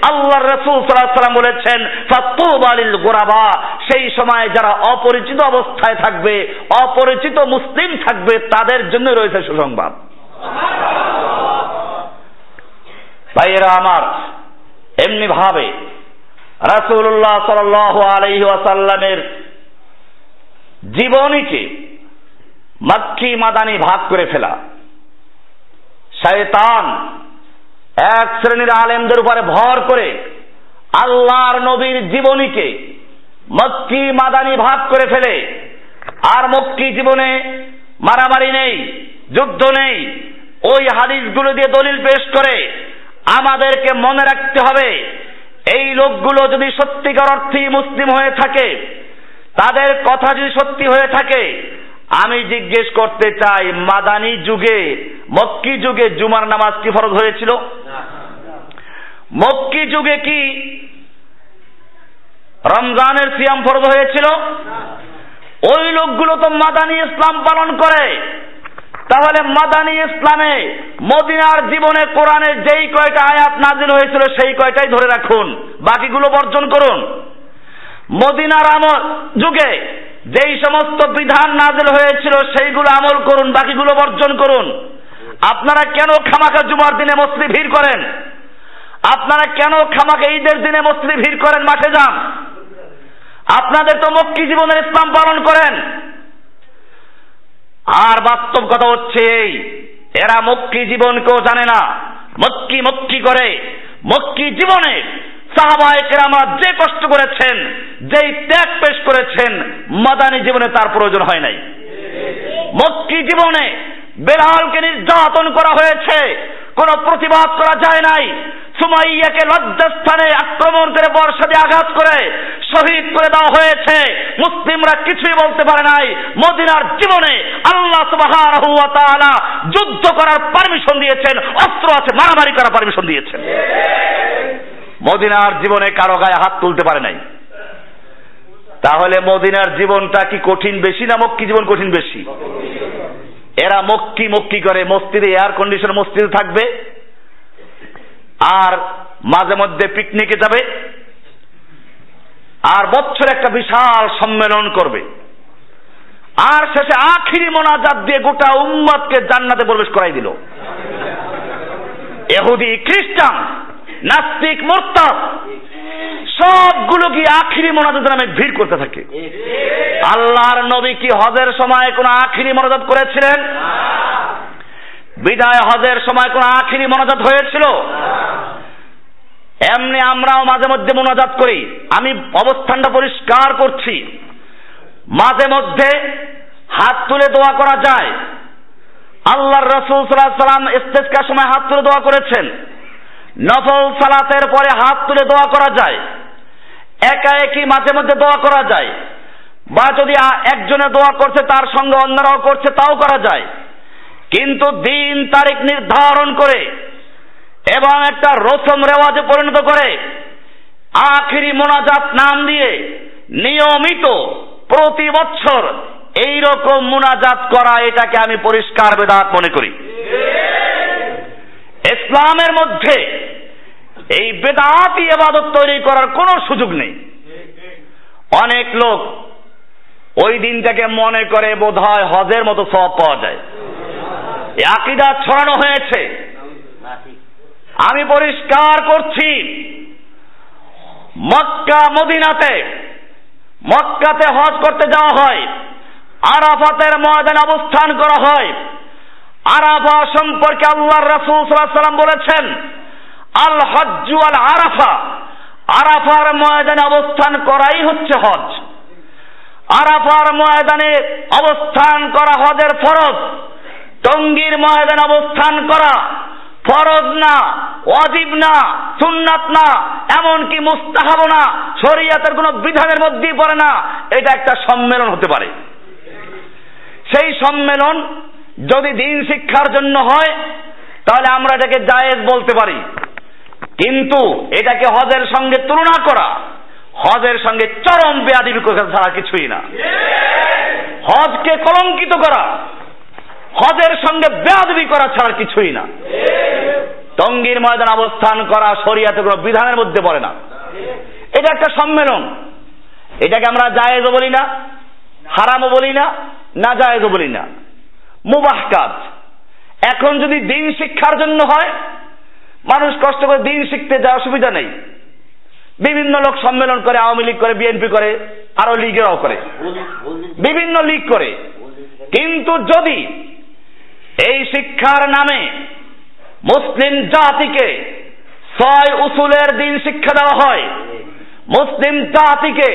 Speaker 1: আল্লাহর রসুল সাল্লাম বলেছেন গোরাবা সেই সময় যারা অপরিচিত অবস্থায় থাকবে, অপরিচিত মুসলিম থাকবে, তাদের জন্য রয়েছে সুসংবাদ। ভাইয়েরা আমার এমনি ভাবে রাসূলুল্লাহ সাল্লাল্লাহু আলাইহি ওয়াসাল্লামের জীবনীকে মাক্কি মাদানি ভাগ করে ফেলা। শয়তান এক শ্রেণির আলেমদের উপরে ভর করে আল্লাহর নবীর জীবনীকে মক্কি মাদানি ভাগ করে ফেলে। আর মক্কি জীবনে মারামারি নেই, যুদ্ধ নেই, ওই হাদিসগুলো দিয়ে দলিল পেশ করে আমাদেরকে মনে রাখতে হবে এই লোকগুলো যদি সত্যিকার অর্থেই মুসলিম হয়ে থাকে, তাদের কথা যদি সত্যি হয়ে থাকে, আমি জিজ্ঞেস করতে চাই, মাদানী যুগে, মক্কি যুগে জুমার নামাজ কি ফরজ হয়েছিল? মক্কি যুগে কি রমজানের সিয়াম ফরজ হয়েছিল? ওই লোকগুলো তো মাদানি ইসলাম পালন করে। তাহলে মাদানি ইসলামে মদিনার জীবনে কোরআনের যেই কয়টা আয়াত নাজিল হয়েছিল সেই কয়টাই ধরে রাখুন। বাকিগুলো বর্জন করুন। মদিনার আমল যুগে যেই সমস্ত বিধান নাজিল হয়েছিল সেইগুলো আমল করুন, বাকিগুলো বর্জন করুন। আপনারা কেন খামাখা জুমার দিনে মসলি ভিড় করেন? আপনারা কেন খামাখা ঈদের দিনে মসলি ভিড় করেন মাঠে যান? আপনাদের তো মক্কি জীবনের ইসলাম পালন করেন। আর বাস্তব কথা হচ্ছে এই। এরা মক্কি জীবন কেউ জানে না। মক্কি মক্কি করে। মক্কি জীবনে সাহাবায়ে যে কষ্ট করেছেন, যেই ত্যাগ পেশ করেছেন, মাদানী জীবনে তার প্রয়োজন হয় নাই। মক্কি জীবনে বেলালকে নির্যাতন করা হয়েছে। কোনো প্রতিবাদ করা যায় নাই। সুমাইয়াকে লজ্জাস্থানে আক্রমণ করে বর্ষা দিয়ে আঘাত করে শহীদ করে দেওয়া হয়েছে। মুসলিমরা কিছুই বলতে পারে নাই। মদিনার জীবনে আল্লাহ যুদ্ধ করার পারমিশন দিয়েছেন, অস্ত্র আছে, মারামারি করার পারমিশন দিয়েছেন। মদিনার জীবনে কারও গায়ে হাত তুলতে পারে নাই। তাহলে মদিনার জীবনটা কি কঠিন বেশি না মক্কি জীবন কঠিন বেশি? এরা মক্কি মক্কি করে, মসজিদে এয়ার কন্ডিশন মসজিদে থাকবে, আর মাঝে মধ্যে পিকনিকে যাবে, আর বছর একটা বিশাল সম্মেলন করবে। আর শেষে আখিরি মোনাজাত দিয়ে গোটা উম্মতকে জান্নাতে প্রবেশ করাই দিল। এহুদি, খ্রিস্টান, নাস্তিক, মোরতাদ সবগুলো কি আখিরি মোনাজাত নামে ভিড় করতে থাকে? আল্লাহর নবী কি হজের সময় কোন আখিরি মোনাজাত করেছিলেন? বিদায় হজের সময় কোন আখিরি মোনাজাত হয়েছিল? এমনি আমরাও মাঝে মধ্যে মোনাজাত করি। আমি অবস্থানটা পরিষ্কার করছি। মাঝে মধ্যে হাত তুলে দোয়া করা যায়। আল্লাহর রসুল সাল্লাহ সাল্লাম ইস্তেস্কার সময় হাত তুলে দোয়া করেছেন। নফল সালাতের পরে হাত তুলে দোয়া করা যায়। একা একই মাঝে মধ্যে দোয়া করা যায়। বা যদি একজনে দোয়া করছে, তার সঙ্গে অন্যরাও করছে, তাও করা যায়। কিন্তু দিন তারিখ নির্ধারণ করে এবং একটা রসম রেওয়াজে পরিণত করে, আখিরি মোনাজাত নাম দিয়ে নিয়মিত প্রতি বছর এই রকম মুনাজাত করা, এটাকে আমি পরিষ্কার বেদাত মনে করি। ইসলামের মধ্যে এই বেদাতি এবাদত তৈরি করার কোনো সুযোগ নেই। অনেক লোক ওই দিনটাকে মনে করে বোধ হয় হজের মতো সব পাওয়া যায়। আকিদা ছড়ানো হয়েছে। আমি পরিষ্কার করছি, মক্কা, মদিনাতে, মক্কাতে হজ করতে যাওয়া হয়, আরাফাতের ময়দানে অবস্থান করা হয়। আরাফা সম্পর্কে আল্লাহর রাসূল সাল্লাম বলেছেন আল হজ্জু আল আরাফা আরাফার ময়দানে অবস্থান করাই হচ্ছে হজ আরাফার ময়দানে অবস্থান করা হজের ফরজ। টঙ্গীর ময়দানে অবস্থান করা ফরজ না অজিব না, সুন্নাত না, এমনকি মুস্তাহাব না, শরিয়াতের কোনো বিধানের মধ্যেই পড়ে না, এটা একটা সম্মেলন হতে পারে। সেই সম্মেলন যদি দিন শিক্ষার জন্য হয়, তাহলে আমরা এটাকে জায়েজ বলতে পারি। কিন্তু এটাকে হজের সঙ্গে তুলনা করা, হজের সঙ্গে চরম বেয়াদিবি ছাড়া কিছুই না। হজকে কলঙ্কিত করা, হজের সঙ্গে বেয়াদবি করা ছাড়া কিছুই না। টঙ্গীর ময়দান অবস্থান করা শরিয়াতে কোনো বিধানের মধ্যে পড়ে না। এটা একটা সম্মেলন। এটাকে আমরা জায়েজও বলি না হারামও বলি না না জায়েজও বলি না। মুবাহ কাজ এখন যদি দিন শিক্ষার জন্য হয় মানুষ কষ্ট করে দিন শিখতে যায় অসুবিধা নেই। বিভিন্ন লোক সম্মেলন করে, আওয়ামী লীগ করে, বিএনপি করে, আরও লীগেরাও করে। বিভিন্ন লীগ করে। কিন্তু যদি এই শিক্ষার নামে মুসলিম জাতিকে ছয় উসুলের দিন শিক্ষা দেওয়া হয়, মুসলিম জাতিকে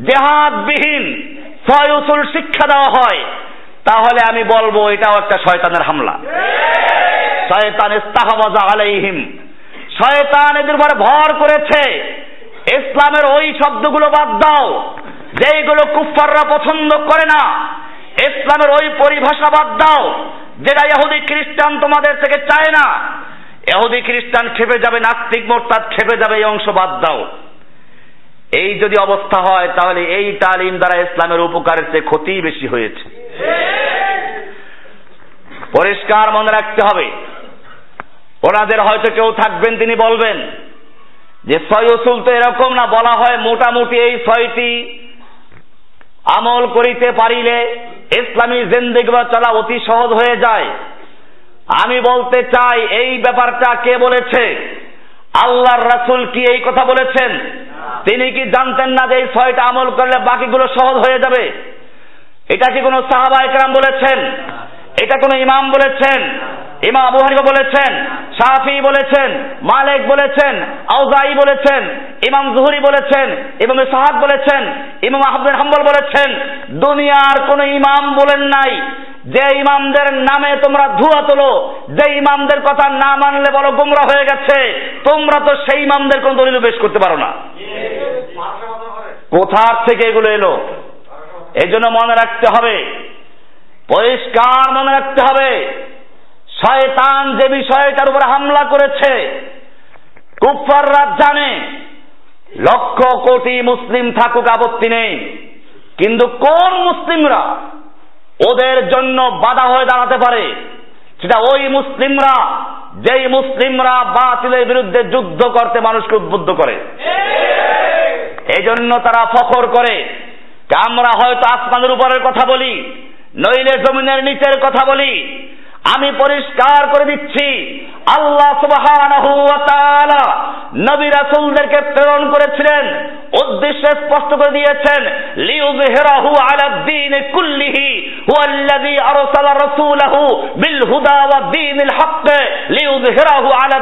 Speaker 1: দেহাতবিহীন ছয় উসুল শিক্ষা দেওয়া হয়, তাহলে আমি বলব এটাও একটা শয়তানের হামলা। শয়তান ইস্তাহবাজা আলাইহিম। শয়তান এদের উপর ভর করেছে। ইসলামের ওই শব্দগুলো বাদ দাও। যেগুলো কুফাররা পছন্দ করে না, ইসলামের ওই পরিভাষা বাদ দাও। যেটা ইহুদি খ্রিস্টান তোমাদের থেকে চায় না। ইহুদি খ্রিস্টান খেপে যাবে, নাস্তিক মোরতাদ খেপে যাবে, এই অংশ বাদ দাও। এই যদি অবস্থা হয়, তাহলে এই তালিম দ্বারা ইসলামের উপকারের চেয়ে ক্ষতি বেশি হয়েছে। পরিষ্কার মনে রাখতে হবে ওনাদের হয়তো কেউ থাকবেন, তিনি বলবেন যে ছয় উসুল তো এরকম না, বলা হয় মোটামুটি এই ছয়টি আমল করিতে পারিলে ইসলামী জিন্দিগি চলা অতি সহজ হয়ে যায়। আমি বলতে চাই, এই ব্যাপারটা কে বলেছে? আল্লাহর রাসুল কি এই কথা বলেছেন? তিনি কি জানতেন না যে এই ছয়টা আমল করলে বাকিগুলো সহজ হয়ে যাবে? এটা কি কোনো সাহাবা একরাম বলেছেন? এটা কোনো ইমাম বলেছেন? ইমাম আবু হানিফা বলেছেন, শাফি বলেছেন, মালিক বলেছেন, আউজাই বলেছেন, ইমাম জুহরি বলেছেন, ইমাম সাহাদ বলেছেন, ইমাম আহমদ হাম্বল বলেছেন, দুনিয়ার কোন ইমাম বলেন নাই। যে ইমামদের নামে তোমরা ধুয়া তোলো, যে ইমামদের কথা না মানলে বলো গুমরা হয়ে গেছে, তোমরা তো সেই ইমামদের কোন দলিল পেশ করতে পারো না। কোথার থেকে এগুলো এলো? এই জন্য মনে রাখতে হবে, পরিষ্কার মনে রাখতে হবে। শয়তান যে বিষয়টার উপর হামলা করেছে কুফাররা জানে, লক্ষ কোটি মুসলিম থাকুক আপত্তি নেই, কিন্তু কোন মুসলিমরা ওদের জন্য বাধা হয়ে দাঁড়াতে পারে? সেটা ওই মুসলিমরা, যেই মুসলিমরা বাতিলের বিরুদ্ধে যুদ্ধ করতে মানুষকে উদ্বুদ্ধ করে। এই জন্য তারা ফখর করে। আমরা হয়তো আসমানের উপরের কথা বলি, নইলে জমিনের নিচের কথা বলি আমি পরিষ্কার করে দিচ্ছি, আল্লাহ সুবহানাহু নবী রাসূলদেরকে প্রেরণ করেছিলেন, উদ্দেশ্য স্পষ্ট করে দিয়েছেন, লিউযহিরাহু আলা দ্বীন কুল্লিহি বিল হুদা ওয়া আলা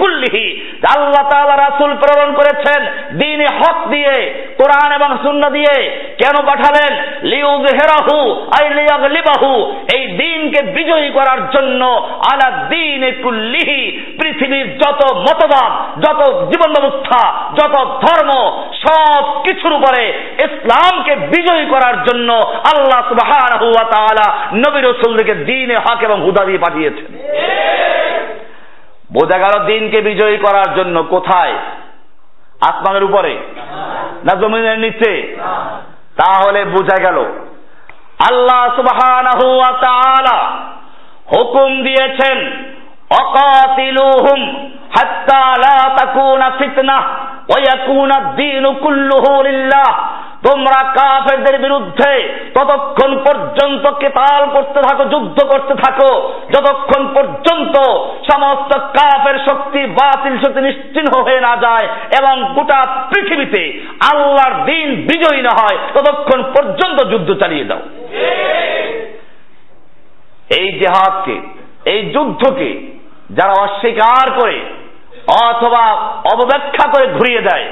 Speaker 1: কুল্লিহি। আল্লাহ তাআলা রাসূল প্রেরণ করেছেন দ্বীনে হক দিয়ে, কোরআন এবং সুন্নাহ দিয়ে কেন পাঠালেন? লিউযহিরাহু আই লিয়াগলিবাহু, এই দ্বীনকে বিজয়ী করার জন্য আলা দ্বীন কুল্লিহি, পৃথিবীর যত মতবাদ, যত জীবন ব্যবস্থা যত ধর্ম, সব কিছুর উপরে ইসলামকে বিজয়ী করার জন্য আল্লাহ তাআলা নবী রাসূলদেরকে দ্বীনে হক এবং হুদা দিয়ে পাঠিয়েছেন। বোঝা গেল দিনকে বিজয়ী করার জন্য কোথায়? আসমানের উপরে না জমিনের নিচে? তাহলে বোঝা গেল আল্লাহ তাআলা হুকুম দিয়েছেন, অকাতিলুহুম হাত্তা লা তাকুনা ফিতনাহ ওয়া ইয়াকুনা ad-দীনু কুল্লুহু লিল্লাহ। তোমরা কাফেরদের বিরুদ্ধে ততক্ষণ পর্যন্ত কেতাল করতে থাকো, যুদ্ধ করতে থাকো, যতক্ষণ পর্যন্ত সমস্ত কাফের শক্তি বাতিল শক্তি নিশ্চিহ্ন হয়ে না যায় এবং গোটা পৃথিবীতে আল্লাহর দিন বিজয়ী না হয়, ততক্ষণ পর্যন্ত যুদ্ধ চালিয়ে দাও এই জেহাদকে, এই যুদ্ধকে যারা অস্বীকার করে অথবা অবব্যাখ্যা করে ঘুরিয়ে দেয়,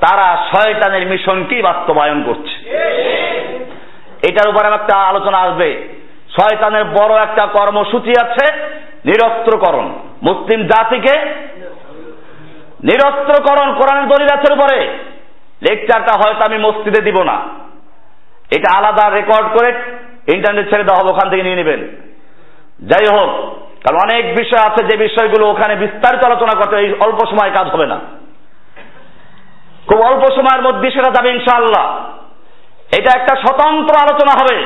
Speaker 1: তারা শয়তানের মিশনকেই বাস্তবায়ন করছে। এটার উপর একটা আলোচনা আসবে। শয়তানের বড় একটা কর্মসূচি আছে, নিরস্ত্রকরণ। মুসলিম জাতিকে নিরস্ত্রকরণ কোরআনের দলিল আছে উপরে। লেকচারটা হয়তো আমি মসজিদে দিব না। এটা আলাদা রেকর্ড করে ইন্টারনেট ছেড়ে দেওয়া হবে, ওখান থেকে নিয়ে নেবেন। যাই হোক, কারণ অনেক বিষয় আছে যে বিষয়গুলো ওখানে বিস্তারিত আলোচনা করতে এই অল্প সময় কাজ হবে না। খুব অল্প সময়ের মধ্যে সেটা যাবে ইনশাআল্লাহ। এটা একটা স্বতন্ত্র আলোচনা হবে।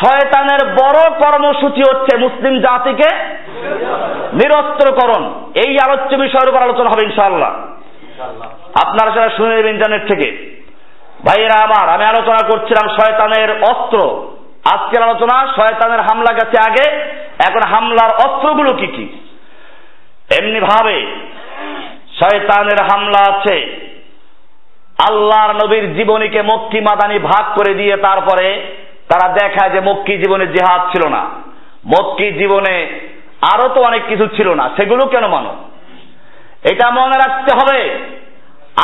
Speaker 1: শয়তানের বড় কর্মসূচি হচ্ছে মুসলিম জাতিকে নিরস্ত্রকরণ। এই আলোচ্য বিষয়ের উপর আলোচনা হবে ইনশাআল্লাহ। আপনারা সেটা শুনে নেবেন ইন্টারনেট থেকে, ভাইয়েরা আমার, আমি আলোচনা করছিলাম শয়তানের অস্ত্র। আজকের আলোচনা শয়তানের হামলা গেছে আগে, এখন হামলার অস্ত্রগুলো কি কি? এমনি ভাবে শয়তানের হামলা আছে। আল্লাহর নবীর জীবনীকে মক্কি মাদানি ভাগ করে দিয়ে তারপরে তারা দেখায় যে মক্কি জীবনে জেহাদ ছিল না। মক্কি জীবনে আরও তো অনেক কিছু ছিল না, সেগুলো কেন মানো? এটা মনে রাখতে হবে,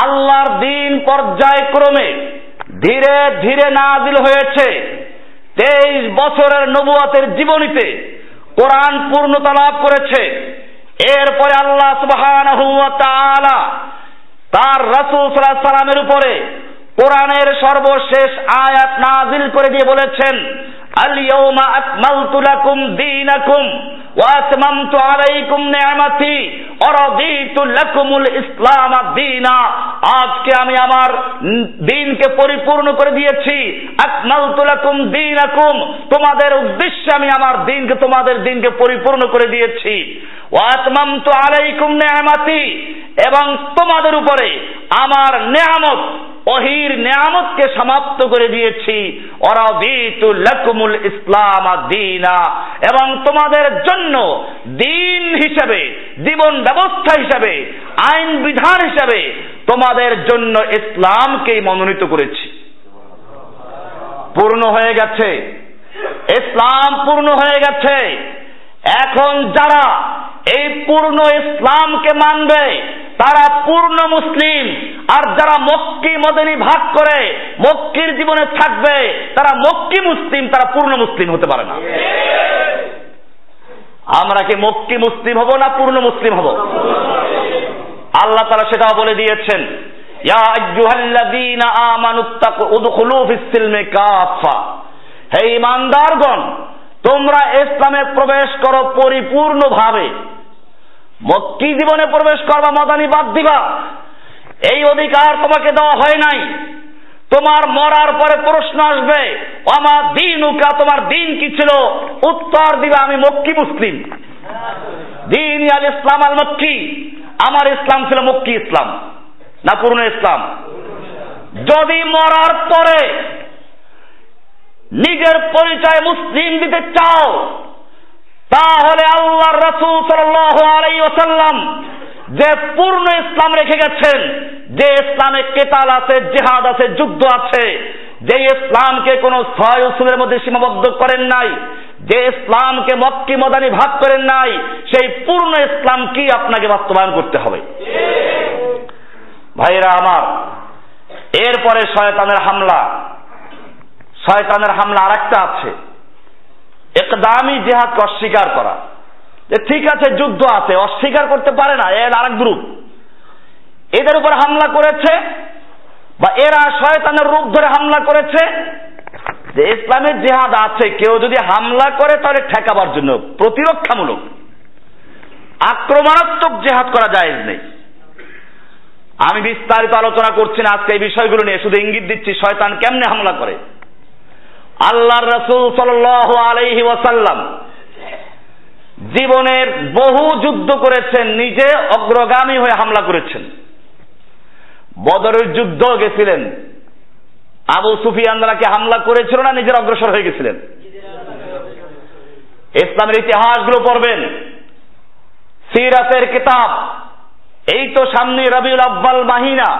Speaker 1: আল্লাহর দিন পর্যায়ক্রমে ধীরে ধীরে নাজিল হয়েছে। তেইশ বছরের নবুয়াতের জীবনীতে কোরআন পূর্ণতা লাভ করেছে। এরপরে আল্লাহ সুবাহ তার রাসুল সাল্লামের উপরে কোরআনের সর্বশেষ আয়াত নাজিল করে দিয়ে বলেছেন আল ইয়াউমা আকমালতু লাকুম দীনাকুম ওয়া আতমামতু আলাইকুম নি'মাতি ওয়া রাদিতু লাকুমুল ইসলাম দীনা। আজকে আমি আমার দিনকে পরিপূর্ণ করে দিয়েছি। আকমালতু লাকুম দীনাকুম। তোমাদের উদ্দেশ্যে আমি আমার দিনকে, তোমাদের দিনকে পরিপূর্ণ করে দিয়েছি। ওয়া আতমামতু আলাইকুম নি'মাতি এবং তোমাদের উপরে আমার নেয়ামত অহির নেয়ামতকে সমাপ্ত করে দিয়েছি। লাকুমুল ইসলাম দিনা। এবং তোমাদের জন্য দিন হিসাবে, জীবন ব্যবস্থা হিসাবে, আইন বিধান হিসাবে তোমাদের জন্য ইসলামকেই মনোনীত করেছি। পূর্ণ হয়ে গেছে। ইসলাম পূর্ণ হয়ে গেছে। এখন যারা এই পূর্ণ ইসলামকে মানবে তারা পূর্ণ মুসলিম। আর যারা মক্কি, মদনী ভাগ করে মক্কির জীবনে থাকবে, তারা মক্কি মুসলিম, তারা পূর্ণ মুসলিম হতে পারে না। আমরা কি মক্কি মুসলিম হব না পূর্ণ মুসলিম হব? আল্লাহ তারা সেটাও বলে দিয়েছেন হে ঈমানদারগণ তোমরা ইসলামে প্রবেশ করো পরিপূর্ণভাবে। মক্কি জীবনে প্রবেশ করবা মদানি বাদ দিবা। এই অধিকার তোমাকে দেওয়া হয় নাই। তোমার মরার পরে প্রশ্ন আসবে আমার দিন উকা তোমার দিন কি ছিল? উত্তর দিবা, আমি মক্কি মুসলিম। দিন আল ইসলাম আল মক্কি। আমার ইসলাম ছিল মক্কি ইসলাম, না পূর্ণ ইসলাম। যদি মরার পরে নিজের পরিচয় মুসলিম দিতে চাও তাহলে আল্লাহ রসুল সাল্লাম যে পূর্ণ ইসলাম রেখে গেছেন, যে ইসলামে কেতাল আছে, জেহাদ আছে, যুদ্ধ আছে, যে ইসলামকে কোন ছয় উসুলের মধ্যে সীমাবদ্ধ করেন নাই, যে ইসলামকে মক্কি মদানি ভাগ করেন নাই, সেই পূর্ণ ইসলাম কি আপনাকে বাস্তবায়ন করতে হবে? ভাইরা আমার, এরপরে শয়তানের হামলা শয়তানের হামলা আরেকটা আছে। একদামি জেহাদকে অস্বীকার করা। যে ঠিক আছে, যুদ্ধ আছে, অস্বীকার করতে পারে না, এর আরেক গ্রুপ। এদের উপর হামলা করেছে বা এরা শয়তানের রূপ ধরে হামলা করেছে যে ইসলামের জেহাদ আছে, কেউ যদি হামলা করে তাহলে ঠেকাবার জন্য প্রতিরক্ষামূলক। আক্রমণাত্মক জেহাদ করা যায় নেই। আমি বিস্তারিত আলোচনা করছি না, আজকে এই বিষয়গুলো নিয়ে শুধু ইঙ্গিত দিচ্ছি, শয়তান কেমনে হামলা করে? আল্লাহর রসুল সাল আলহি ওয়াসাল্লাম জীবনের বহু যুদ্ধ করেছেন, নিজে অগ্রগামী হয়ে হামলা করেছেন। বদরের যুদ্ধ গেছিলেন। আবু সুফিয়ানরাকে হামলা করেছিল না, নিজের অগ্রসর হয়ে গেছিলেন। ইসলামের ইতিহাসগুলো পড়বেন। সিরাতের কিতাব, এই তো সামনে রবিউল আব্বাল মাহিনা।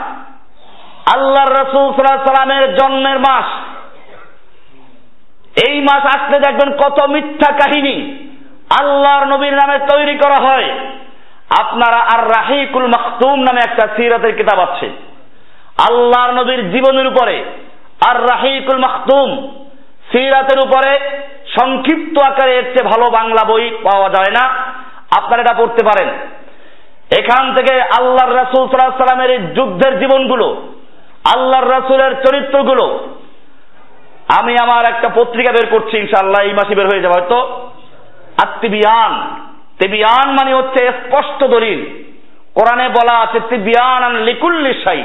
Speaker 1: আল্লাহর রসুল সাল্লামের জন্মের মাস। এই মাস আসলে দেখবেন কত মিথ্যা কাহিনী আল্লাহর নবীর নামে তৈরি করা হয়। আপনারা আর রাহিকুল মাকতুম নামে একটা সিরাতের কিতাব আছে। আল্লাহর নবীর জীবনের উপরে আর রাহিকুল মাকতুম সিরাতের উপরে সংক্ষিপ্ত আকারে এর চেয়ে ভালো বাংলা বই পাওয়া যায় না। আপনারা এটা পড়তে পারেন। এখান থেকে আল্লাহর রাসুল সাল্লাহ সাল্লামের এই যুদ্ধের জীবনগুলো, আল্লাহর রাসুলের চরিত্রগুলো আমি আমার একটা পত্রিকা বের করছি, ইনশাআল্লাহ, এই মাসে বের হয়ে যাবে। হয়তো আত্মিবিয়ান। তিবিয়ান মানে হচ্ছে স্পষ্ট দলিল। কোরআনে বলা আছে তিবিয়ান লিকুল্লি সাই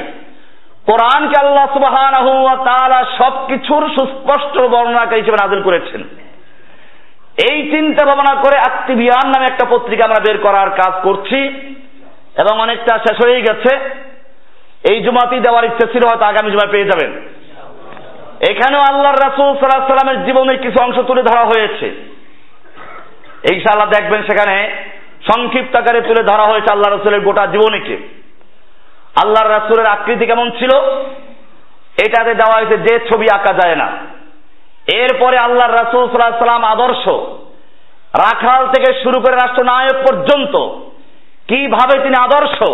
Speaker 1: কোরআনকে আল্লাহ সুবহানাহু ওয়া তাআলা সবকিছুর সুস্পষ্ট বর্ণনাকারী হিসেবে নাজিল করেছেন। এই চিন্তা ভাবনা করে আত্মিবিয়ান নামে একটা পত্রিকা আমরা বের করার কাজ করছি, এবং অনেকটা শেষ হয়ে গেছে। এই জুমাতেই দেওয়ার ইচ্ছে ছিল, হয়তো আগামী জুমায় পেয়ে যাবেন। এখানেও আল্লাহর রাসূল সাল্লাল্লাহু সাল্লামের জীবনের কিছু অংশ তুলে ধরা হয়েছে। ইনশাআল্লাহ দেখবেন সেখানে সংক্ষিপ্ত আকারে তুলে ধরা হয়েছে আল্লাহ রসুলের গোটা জীবনীকে। আল্লাহর রাসুলের আকৃতি কেমন ছিল? এটাতে দেওয়া হয়েছে যে ছবি আঁকা যায় না। এরপরে আল্লাহর রাসূল সাল্লাল্লাহু সাল্লাম আদর্শ রাখাল থেকে শুরু করে রাষ্ট্রনায়ক পর্যন্ত কীভাবে তিনি আদর্শ,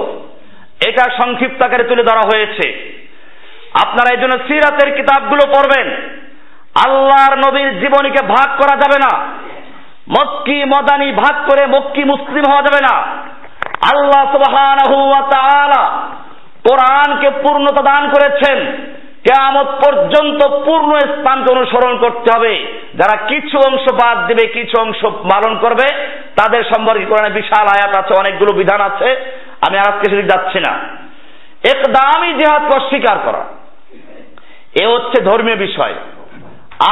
Speaker 1: এটা সংক্ষিপ্ত আকারে তুলে ধরা হয়েছে। আপনারা এই জন্য সিরাতের কিতাবগুলো পড়বেন। আল্লাহর নবীর জীবনীকে ভাগ করা যাবে না। মক্কি মদানি ভাগ করে মক্কি মুসলিম হওয়া যাবে না। আল্লাহ সুবহানাহু কোরআনকে পূর্ণতা দান করেছেন। কেয়ামত পর্যন্ত পূর্ণ স্থানকে অনুসরণ করতে হবে। যারা কিছু অংশ বাদ দিবে, কিছু অংশ পালন করবে, তাদের সম্পর্কে কোরআনে বিশাল আয়াত আছে, অনেকগুলো বিধান আছে। আমি আজকে সেদিক যাচ্ছি না। একদামই জেহাদকে অস্বীকার করা। এ হচ্ছে ধর্মীয় বিষয়।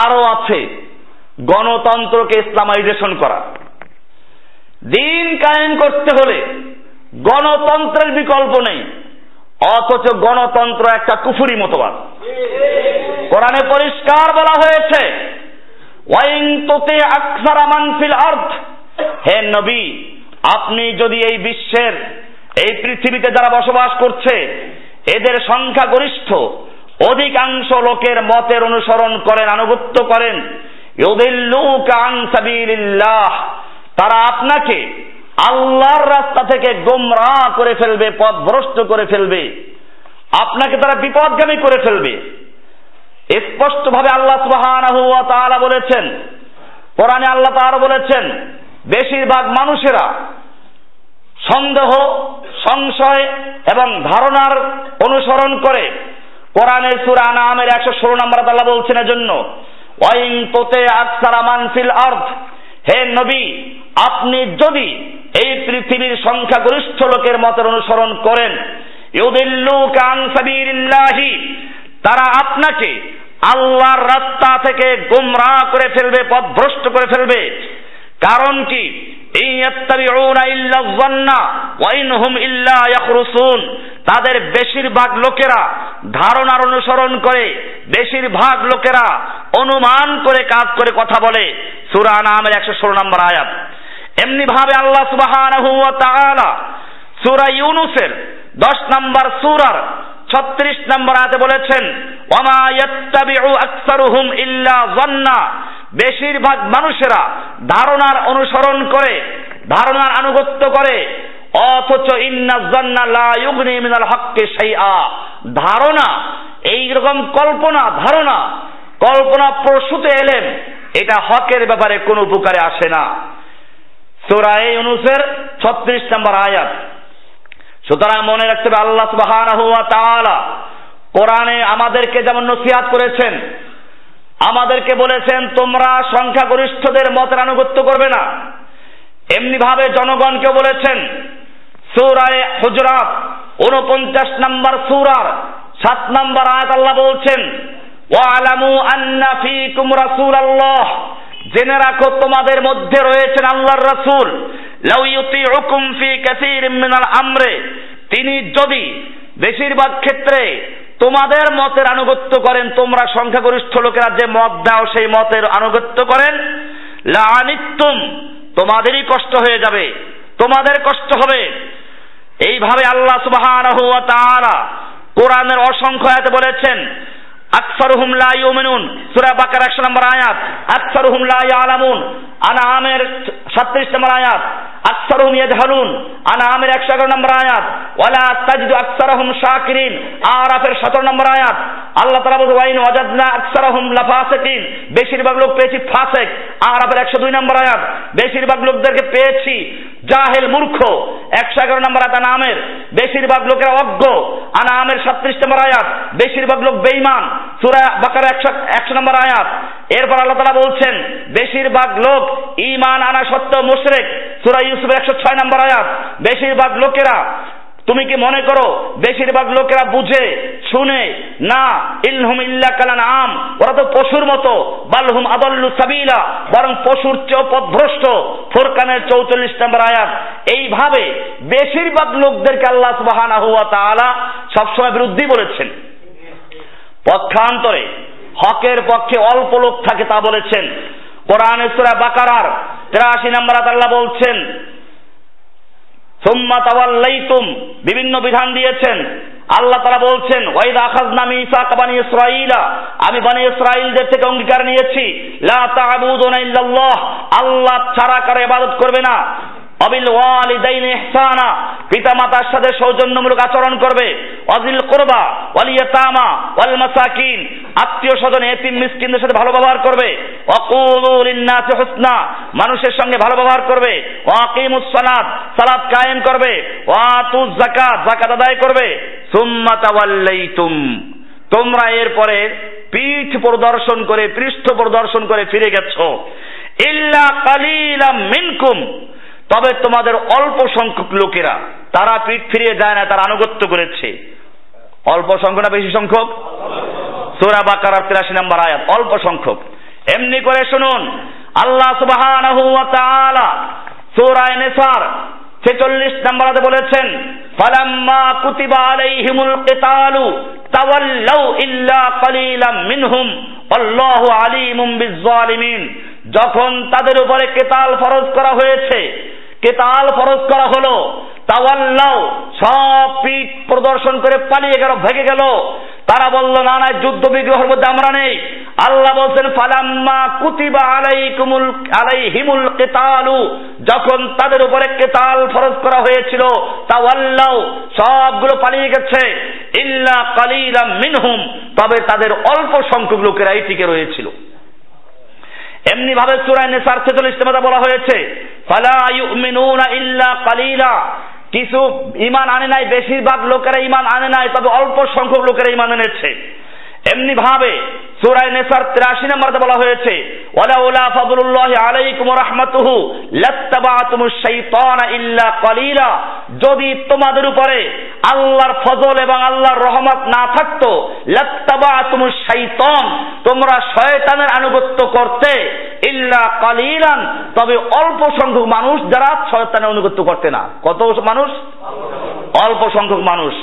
Speaker 1: আরও আছে গণতন্ত্রকে ইসলামাইজেশন করা। দিন কায়েম করতে হলে গণতন্ত্রের বিকল্প নেই, অথচ গণতন্ত্র একটা কুফুরি মতবাদ। কোরআনে পরিষ্কার বলা হয়েছে, ওয়াইন তোতে আকসার মানফিল আর্থ হে নবী, আপনি যদি এই বিশ্বের, এই পৃথিবীতে যারা বসবাস করছে, এদের সংখ্যা গরিষ্ঠ অধিকাংশ লোকের মতের অনুসরণ করেন, আনুগত্য করেন। তারা আপনাকে আল্লাহর রাস্তা থেকে গোমরা করে ফেলবে পথ ভ্রষ্ট করে ফেলবে। আপনাকে তারা বিপদগামী করে ফেলবে। স্পষ্ট ভাবে আল্লাহ তাআলা বলেছেন, কোরআনে আল্লাহ তাআলা বলেছেন, বেশিরভাগ মানুষেরা সন্দেহ, সংশয় এবং ধারণার অনুসরণ করে কোরআনের সূরা নামের একশো ষোলো নম্বর আল্লাহ বলছেন এজন্য, ওয়াইন তোতে আকসারা মানফিল আর্থ হে নবী, আপনি যদি এই পৃথিবীর সংখ্যাগরিষ্ঠ লোকের মতের অনুসরণ করেন তারা আপনাকে আল্লাহর রাস্তা থেকে গুমরা করে ফেলবে, পথভ্রষ্ট করে ফেলবে। কারণ কি? তাদের বেশিরভাগ লোকেরা ধারণার অনুসরণ করে, বেশিরভাগ লোকেরা অনুমান করে, কাজ করে কথা বলে। সুরা নামের একশো ষোলো নম্বর আয়াত। এমনি ভাবে আল্লাহ তাআলা সূরা ইউনুসের 10 নম্বর সূরার 36 নম্বর আয়াতে বলেছেন ওয়ামা ইয়াত্তাবিউ আকসারুহুম ইল্লা যান্না। বেশিরভাগ মানুষেরা ধারণার অনুসরণ করে, ধারণার আনুগত্য করে, অথচ মিনাল হক্কে শাইআ। ধারণা এই রকম কল্পনা, ধারণা, কল্পনা প্রসূত এলেম এটা হকের ব্যাপারে কোনো উপকারে আসে না। সুরায় ইউনুসের 36 নম্বর আয়াত। সুতরাং মনে রাখতে হবে, আল্লাহ কোরআনে আমাদেরকে যেমন নসিহাত করেছেন আমাদেরকে বলেছেন, তোমরা সংখ্যাগরিষ্ঠদের মতের আনুগত্য করবে না। এমনি ভাবে জনগণকে বলেছেন, সুরায় হুজরাত উনপঞ্চাশ নম্বর সুরার সাত নম্বর আয়াত আল্লাহ বলছেন, ওয়ালামু আন্না ফীকুম রাসূলুল্লাহ। জেনে রাখো, তোমাদের মধ্যে রয়েছেন আল্লাহর রাসূল। লাউ ইউতিউকুম ফি কাসীরিম মিনাল আমরে। তিনি যদি বেশিরভাগ ক্ষেত্রে তোমাদের মতের আনুগত্য করেন, তোমরা সংখ্যাগরিষ্ঠ লোকেরা যে মত দাও সেই মতের আনুগত্য করেন। লানিত্যুম তোমাদেরই কষ্ট হয়ে যাবে, তোমাদের কষ্ট হবে। এইভাবে আল্লাহ সুবাহ কোরআনের অসংখ্য আয়াতে বলেছেন আকসারুহুম লা ইউমিনুন। সূরা বাকারা 100 নম্বর আয়াত। আকসারুহুম লা ইয়ালামুন। আনামের 37 নম্বর আয়াত। আকসারুহুম ইয়াজহালুন। আনামের 111 নম্বর আয়াত। ওয়ালা তাজিদু আকসারুহুম শাকিরিন। আরাফের 17 নম্বর আয়াত। আল্লাহ তাআলা বলেন ওয়াইন ওয়াজাদনা আকসারুহুম লাফাসিকিন। বেশিরভাগ লোক পেয়েছি ফাসিক। আরাফের 102 নম্বর আয়াত। বেশিরভাগ লোকদেরকে পেয়েছি জাহেল মূর্খ। 111 নম্বর আয়াত আনামের বেশিরভাগ লোকেরা অজ্ঞ। আনামের 37 নম্বর আয়াত। বেশিরভাগ লোক বেইমান সুরা বাকার একশো একশো নম্বর আয়াত। এরপর আল্লাহ তালা বলছেন, বেশিরভাগ লোক ইমান আনা সত্য মুশরেক। সুরা ইউসুফের 106 নম্বর আয়াত। বেশিরভাগ লোকেরা তুমি কি মনে করো বেশিরভাগ লোকেরা বুঝে, শুনে, না, ইলহুম ইল্লা কালান আম, ওরা তো পশুর মতো, বালহুম আদল্লু সাবিলা, বরং পশুর চেয়েও পথভ্রষ্ট ফোরকানের চৌচল্লিশ নম্বর আয়াত, এইভাবে বেশিরভাগ লোকদেরকে আল্লাহ সুবহানাহু হুয়া তাআলা সবসময় বিরুদ্ধে বলেছেন। পক্ষান্তরে হকের পক্ষে অল্প লোক থাকে তা বলেছেন। কোরআন সূরা বাকারার 83 নম্বর আল্লাহ বলছেন সুম্মা তাওয়াল্লাইতুম, বিভিন্ন বিধান দিয়েছেন। আল্লাহ তারা বলছেন, ওয়াইদা নামি ইসা বানি ইসরাইলা আমি বানি ইসরাইলদের থেকে অঙ্গীকার নিয়েছি, লা তা'বুদুনা ইল্লাল্লাহ, আল্লাহ ছাড়া কারও ইবাদত করবে না। অবিল ওয়ালিদাইন ইহসানা। পিতা মাতার সাথে সৌজন্যমূলক আচরণ করবে। অজিল কোরবা, ওয়াল ইয়াতামা, ওয়াল মাসাকিন। আত্মীয় স্বজন, এতিম মিসকিনদের সাথে ভালো ব্যবহার করবে। ওয়াকুলু লিন্নাসি হুসনা, মানুষের সঙ্গে ভালো ব্যবহার করবে। ওয়াকিমুস সালাত সালাত কায়েম করবে। ওয়াতুজ যাকাত যাকাত আদায় করবে। সুম্মা তাওয়াল্লাইতুম। তোমরা এরপরে পিঠ প্রদর্শন করে, পৃষ্ঠ প্রদর্শন করে ফিরে গেছো। ইল্লা কালিলাম মিনকুম। তবে তোমাদের অল্প সংখ্যক লোকেরা, তারা পিঠ ফিরিয়ে যায় না, তারা আনুগত্য করেছে। অল্প সংখ্যক না বেশি সংখ্যক? সোরা বাকার তিরাশি নাম্বার আয়াত, অল্প সংখ্যক। এমনি করে শুনুন, আল্লাহ সুবহানাহু ওয়া তাআলা সূরা নিসার 46 নম্বরে বলেছেন, ফালাম্মা কুতিবা আলাইহিমুল কিতালু তাওয়াল্লাউ ইল্লা কালিলাম মিনহুম আল্লাহু আলিমুম বিজ্জালিমিন। যখন তাদের উপরে কেতাল ফরজ করা হয়েছে কেতাল ফরজ করা হলো? তাওয়াল্লাও, সব পিঠ প্রদর্শন করে পালিয়ে গেল ভেগে গেল। তারা বলল, না না যুদ্ধ বিগ্রহের মধ্যে আমরা নেই। আল্লাহ বলছেন, ফালাম্মা কুতিবা আলাইকুমুল, আলাইহিমুল কিতালু। যখন তাদের উপরে কেতাল ফরজ করা হয়েছিল, তাওয়াল্লাও, সবগুলো পালিয়ে গেছে। ইল্লা কালিলাম মিনহুম, তবে তাদের অল্প সংখ্যক লোকেরাই টিকে রয়েছিল। এমনি ভাবে সূরা নিসার 46 মধ্যে বলা হয়েছে, ফালা ইউমিনুনা ইল্লা কালিলা। কিছু ইমান আনে নাই, বেশিরভাগ লোকেরা ইমান আনে নাই, তবে অল্প সংখ্যক লোকেরা ইমান এনেছে। এমনি ভাবে সূরায়ে নেসার 83 নম্বরে বলা হয়েছে, ওয়ালাউলা ফাদলুল্লাহি আলাইকুম ওয়া রাহমাতুহু লাত্তাবাতুমুশ শাইতানা ইল্লা কালিলা। যদি তোমাদের উপরে আল্লাহর ফজল এবং আল্লাহর রহমত না থাকতো। লাত্তাবাতুমুশ শাইতান, তোমরা শয়তানের আনুগত্য করতে। ইল্লা কালিলান, তবে অল্প সংখ্যক মানুষ যারা শয়তানের আনুগত্য করতে না। কত মানুষ? অল্প সংখ্যক মানুষ।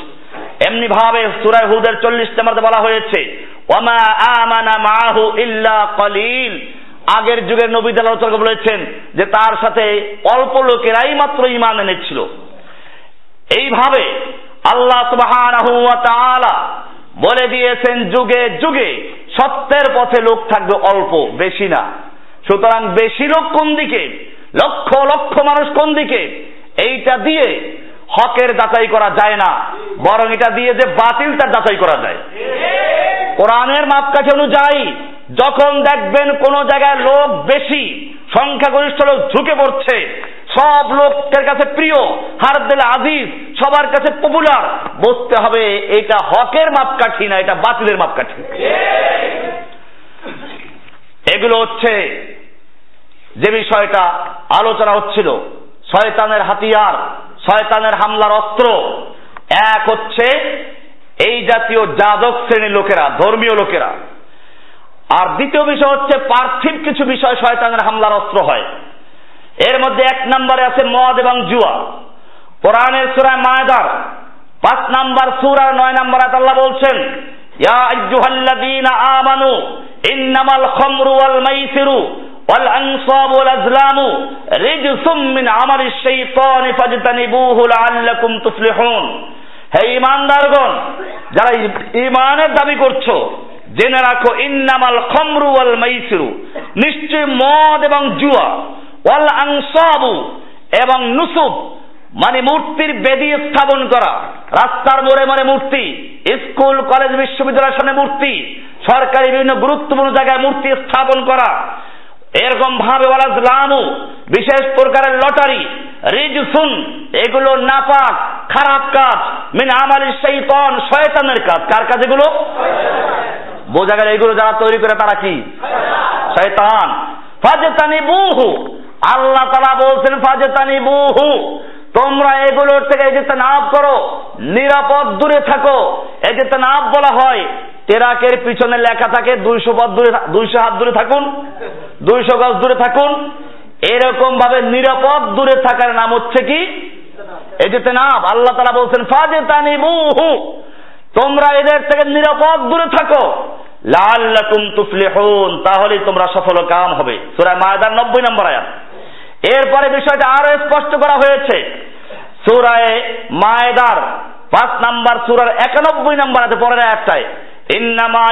Speaker 1: এমনি ভাবে সুরায় হুদের চল্লিশ নম্বরে বলা হয়েছে, ওমা আমানা মাহু ইল্লা কলিল। আগের যুগের নবীদের আলোচনা বলেছেন যে, তার সাথে অল্প লোকেরাই মাত্র ইমান এনেছিল। এইভাবে আল্লাহ ওয়া বলে দিয়েছেন, যুগে যুগে সত্যের পথে লোক থাকবে অল্প, বেশি না। সুতরাং বেশি লোক কোন দিকে? লক্ষ লক্ষ মানুষ কোন দিকে? এইটা দিয়ে হকের যাচাই করা যায় না, বরং এটা দিয়ে যে বাতিল তার যাচাই করা যায়। কোরআনের মাপকাঠি অনুযায়ী, যখন দেখবেন কোন জায়গায় লোক বেশি, সংখ্যাগরিষ্ঠ লোক ঝুঁকে পড়ছে সব লোকের কাছে প্রিয় হার দিলে আজিজ, সবার কাছে পপুলার বুঝতে হবে, এটা হকের মাপকাঠি না, এটা বাতিলের মাপকাঠি। এগুলো হচ্ছে যে বিষয়টা আলোচনা হচ্ছিল। শয়তানের হাতিয়ার, শয়তানের হামলার অস্ত্র। এক হচ্ছে এই জাতীয় যাদক শ্রেণির লোকেরা, ধর্মীয় লোকেরা। আর দ্বিতীয় বিষয় হচ্ছে পার্থিব কিছু বিষয় শয়তানের হামলার অস্ত্র হয়। এর মধ্যে এক নম্বরে আছে মদ এবং জুয়া। কোরআনের সুরায় মায়দার পাঁচ নাম্বার সুরার নয় নাম্বার আল্লাহ বলছেন, ইয়া আইয়ুহাল্লাযীনা আমানু, ইন্নামাল খামরু ওয়াল মাইসিরু ওয়াল আনসাব ওয়াল আজলামু রিজসুম মিন আমালিশ শাইতানি ফাজতানিবুহু লাআল্লাকুম তুফলিহুন। হে ইমানদারগণ যারা ইমানের দাবি করছ, জেনে রাখো, ইন্নামাল খমরু ওয়াল মাইসিরু। নিশ্চয় মদ এবং জুয়া ওয়াল আংসাবু এবং নুসুব মানে মূর্তির বেদি স্থাপন করা। রাস্তার মোড়ে মোড়ে মূর্তি, স্কুল, কলেজ, বিশ্ববিদ্যালয়ের সামনে মূর্তি, সরকারি বিভিন্ন গুরুত্বপূর্ণ জায়গায় মূর্তি স্থাপন করা। এরকম ভাবে বিশেষ প্রকারের লটারি, রিজসুন, এগুলো নাপাক, খারাপ কাজ, মিন আমালি শৈতন শয়তানের কাজ। কার কাজ এগুলো? বোঝা গেল এগুলো যারা তৈরি করে তারা কি? শয়তান। ফাজেতানি বুহু আল্লাহ তালা বলছেন ফাজেতানি বুহু তোমরা এগুলোর থেকে এজেতে নাব করো, নিরাপদ দূরে থাকো। এজেতে নাব বলা হয় টেরাকের পিছনে লেখা থাকে, দুইশো পদ দূরে দুইশো হাত দূরে থাকুন, দুইশো গজ দূরে থাকুন। এরকম ভাবে নিরাপদ দূরে থাকার নাম হচ্ছে কি? এজেতে নাব আল্লাহ তালা বলছেন ফাজেতানি বুহু তোমরা এদের থেকে নিরাপদ দূরে থাকো। লাল্লাকুম তুফলিহুন, তাহলেই তোমরা সফল কাম হবে। সূরা মায়দার 90 নম্বর আয়াত। এরপরে বিষয়টা আরও স্পষ্ট করা হয়েছে। সুরায় মায়দার পাঁচ নাম্বার, সূরার 91 নম্বর আছে, পরের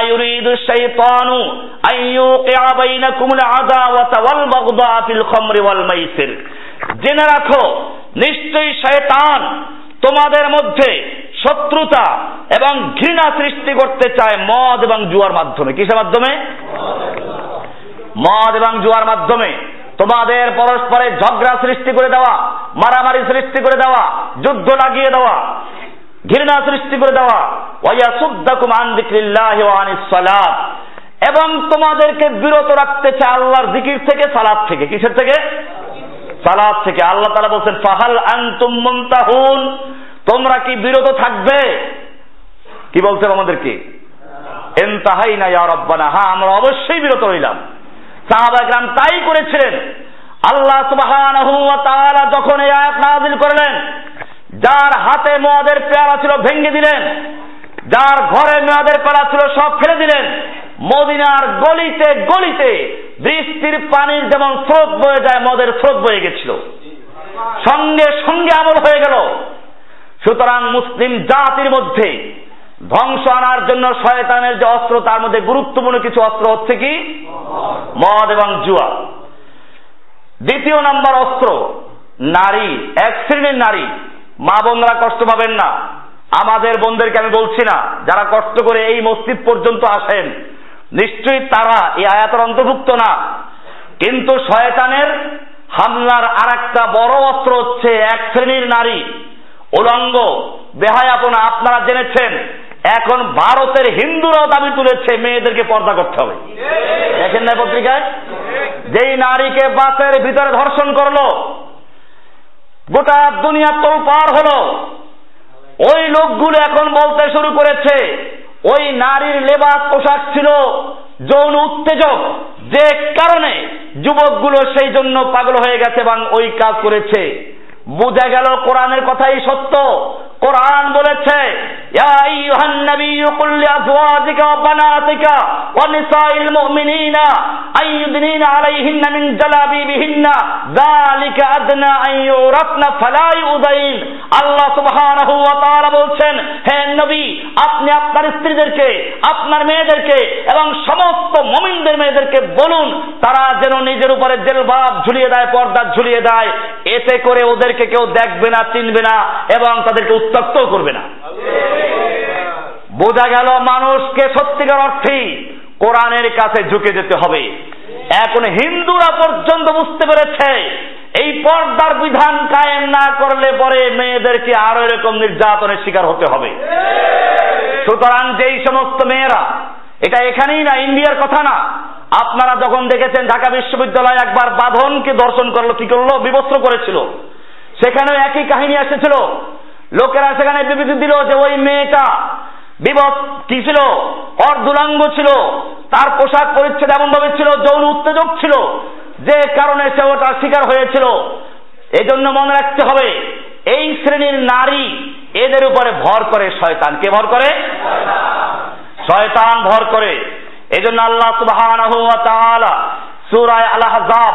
Speaker 1: ইউরিদু শাইতানু আন ইউকিআ বাইনাকুমুল আদাওয়াতা ওয়াল বাগদা ফিল খামরি ওয়াল মাইসির। জেনে রাখো, নিশ্চয়ই শয়তান তোমাদের মধ্যে শত্রুতা এবং ঘৃণা সৃষ্টি করতে চায় মদ এবং জুয়ার মাধ্যমে। কিসের মাধ্যমে? মদ এবং জুয়ার মাধ্যমে। তোমাদের পরস্পরে ঝগড়া সৃষ্টি করে দেওয়া, মারামারি সৃষ্টি করে দেওয়া, যুদ্ধ লাগিয়ে দেওয়া, ঘৃণা সৃষ্টি করে দেওয়া ওয়া সুদ্দাকুম আন যিকরিল্লাহি ওয়া আনিস সালাত। এবং তোমাদেরকে বিরত রাখতে চায় আল্লাহর জিকির থেকে সালাত থেকে। কিসের থেকে? সালাত থেকে। আল্লাহ তাআলা বলছেন, ফাহাল আনতুম মুনতাহুন তোমরা কি বিরত থাকবে? কি বলছেন আমাদেরকে? এনতাহাই না ইয়া রব্বানা। হ্যাঁ আমরা অবশ্যই বিরত হইলাম সাহাবাগরাম তাই করেছিলেন। আল্লাহ তাআলা যখন এই আয়াত নাযিল করলেন, যার হাতে মদের পেয়ালা ছিল ভেঙে দিলেন, যার ঘরে মেয়াদের পেয়ালা ছিল সব ফেলে দিলেন, মদিনার গলিতে গলিতে বৃষ্টির পানির যেমন স্রোত বয়ে যায়, মদের স্রোত বয়ে গেছিল। সঙ্গে সঙ্গে আমল হয়ে গেল। সুতরাং মুসলিম জাতির মধ্যে ধ্বংস আনার জন্য শয়তানের যে অস্ত্র, তার মধ্যে গুরুত্বপূর্ণ কিছু অস্ত্র হচ্ছে কি? মদ এবং জুয়া। দ্বিতীয় নাম্বার অস্ত্র, নারী। এক শ্রেণির নারী। মা বোনরা কষ্ট পাবেন না। আমাদের বোনদেরকে আমি বলছি না, যারা কষ্ট করে এই মসজিদ পর্যন্ত আসেন, নিশ্চয়ই তারা এই আয়াতের অন্তর্ভুক্ত না। কিন্তু শয়তানের হামলার আর একটা বড় অস্ত্র হচ্ছে এক শ্রেণির নারী। উলঙ্গ, বেহায়াপনা, আপনারা জেনেছেন। এখন ভারতের হিন্দুরাও দাবি তুলেছে, মেয়েদেরকে পর্দা করতে হবে। দেখেন না পত্রিকায়? যেই নারীকে বাসের ভিতরে ধর্ষণ করল, গোটা দুনিয়া তো পার হলো। ওই লোকগুলো এখন বলতে শুরু করেছে, ওই নারীর লেবাস পোশাক ছিল যৌন উত্তেজক। যে কারণে যুবকগুলো সেই জন্য পাগল হয়ে গেছে এবং ওই কাজ করেছে। বুঝা গেল কোরআনের কথাই সত্য। কোরআন বলেছে আইয়ুহান নাবিয়্যু কুল লিআজওয়াজিকা ওয়া বানাতিকা ওয়া নিসাইল মুমিনিনা আইয়ুদনিনা আলাইহিন্না মিন জালাবিবিহিন্না যালিকা আদনা আন ইউরাফনা ফালা ইউদাইন আল্লাহ সুবহানাহু ওয়া বলছেন, হে নবী, আপনি আপনার স্ত্রীদেরকে, আপনার মেয়েদেরকে এবং সমস্ত মুমিনদের মেয়েদেরকে বলুন, তারা যেন নিজের উপরে জেলবাব ঝুলিয়ে দেয়, পর্দা ঝুলিয়ে দেয়। এতে করে ওদেরকে কেউ দেখবে না, চিনবে না এবং তাদেরকে উত্তক্ত করবে না। বোঝা গেল মানুষকে সত্যিকার অর্থেই কোরআনের কাছে ঝুঁকে যেতে হবে। এখন হিন্দুরা পর্যন্ত বুঝতে পেরেছে, এই পর্দার বিধান কায়েম না করলে পরে মেয়েদেরকে আরও এরকম নির্যাতনের শিকার হতে হবে। সুতরাং যেই সমস্ত মেয়েরা, এটা এখানেই না, ইন্ডিয়ার কথা না। আপনারা যখন দেখেছেন ঢাকা বিশ্ববিদ্যালয় একবার বাঁধনকে দর্শন করল, কি করল? বিবস্ত্র করেছিল। সেখানেও একই কাহিনী এসেছিল। লোকেরা সেখানে বিবৃতি দিল যে ওই মেয়েটা বিবস কি ছিল? অর্ধুলাঙ্গ ছিল। তার পোশাক পরিচ্ছদ এমন ভাবে ছিল, যৌন উত্তেজক ছিল, যে কারণে সে ওটার শিকার হয়েছিল। এজন্য মনে রাখতে হবে, এই শ্রেণির নারী এদের উপরে ভর করে শয়তান। কে ভর করে? শয়তান ভর করে। এজন্য আল্লাহ সুবহানাহু ওয়া তাআলা সূরা আল আহজাব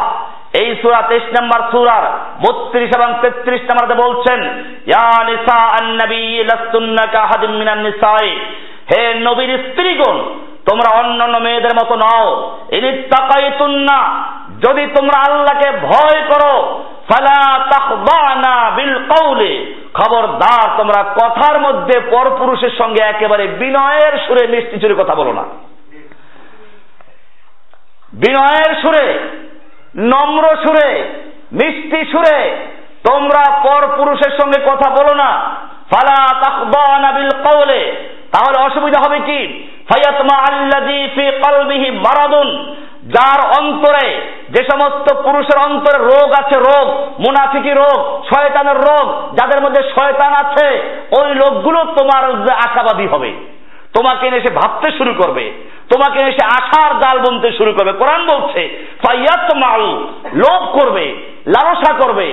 Speaker 1: এই সুরা তেইশ নম্বর সুরার বত্রিশ এবং 33 নম্বরে বলছেন হে নবীর স্ত্রীগণ, তোমরা অন্যান্য মেয়েদের মতো নও। ইনি যদি তোমরা আল্লাহকে ভয় করো, ফালা তাখদানা বিল কওলি। খবরদার, তোমরা কথার মধ্যে পরপুরুষের সঙ্গে একেবারে বিনয়ের সুরে মিষ্টি চুরে কথা বলো না। বিনয়ের সুরে নম্র সুরে, মিষ্টি সুরে, তোমরা পর পুরুষের সঙ্গে কথা বলো না। ফালা তাখদানা বিল কওলে। তাহলে অসুবিধা হবে কি? ফায়াতমা আল্লাযী ফি কলবিহি মারাদুন। যার অন্তরে যে সমস্ত পুরুষের অন্তরে রোগ আছে, রোগ, মুনাফিকি রোগ, শয়তানের রোগ, যাদের মধ্যে শয়তান আছে, ওই লোকগুলো তোমার আশাবাদী হবে। তোমাকে এসে ভাবতে শুরু করবে। তোমাকে এসে আশার জাল বুনতে শুরু করবে। কোরআন বলছে মাল লোভ করবে, লালসা করবে,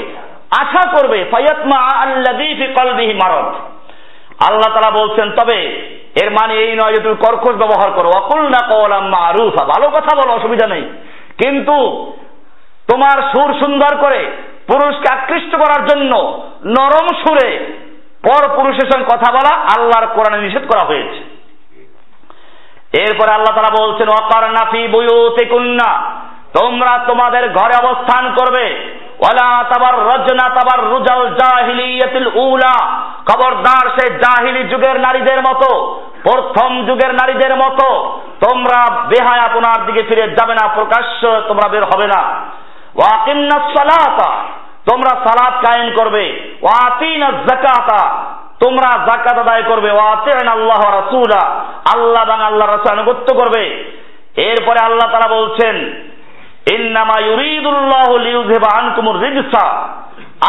Speaker 1: আশা করবে। ফাইয়াত মা আল্লাযী ফি কলবিহি মারাদ আল্লাহ তারা বলছেন, তবে এর মানে এই নয় যে তুমি কর্কশ ব্যবহার করো। অকুল না কলাম মারুফা ভালো কথা বলো, অসুবিধা নেই। কিন্তু তোমার সুর সুন্দর করে, পুরুষকে আকৃষ্ট করার জন্য নরম সুরে পর পুরুষের সঙ্গে কথা বলা আল্লাহর কোরআনে নিষেধ করা হয়েছে। এরপরে আল্লাহ তারা বলছেন অকার নাফি বইতে কুন্না তোমরা তোমাদের ঘরে অবস্থান করবে। তাবার রজনা তাবার রুজাল জাহিলিয়াতিল উলা। খবরদার সে জাহিলি যুগের নারীদের মতো, প্রথম যুগের নারীদের মতো। তোমরা বেহায় আপনার দিকে ফিরে যাবে না, প্রকাশ্য তোমরা বের হবে না। ওয়াকিন্না সালাতা। তোমরা সালাত কায়েম করবে। ওয়াতিনা তোমরা জাকাত আদায় করবে। ওয়াতিন আল্লাহ রাসূলা। আল্লাহ এবং আল্লাহ রাসূল আনুগত্য করবে। এরপরে আল্লাহ তারা বলছেন, ইন্নামা ইউরিদুল্লাহ লিউযহিবা আনকুমুর রিজসা।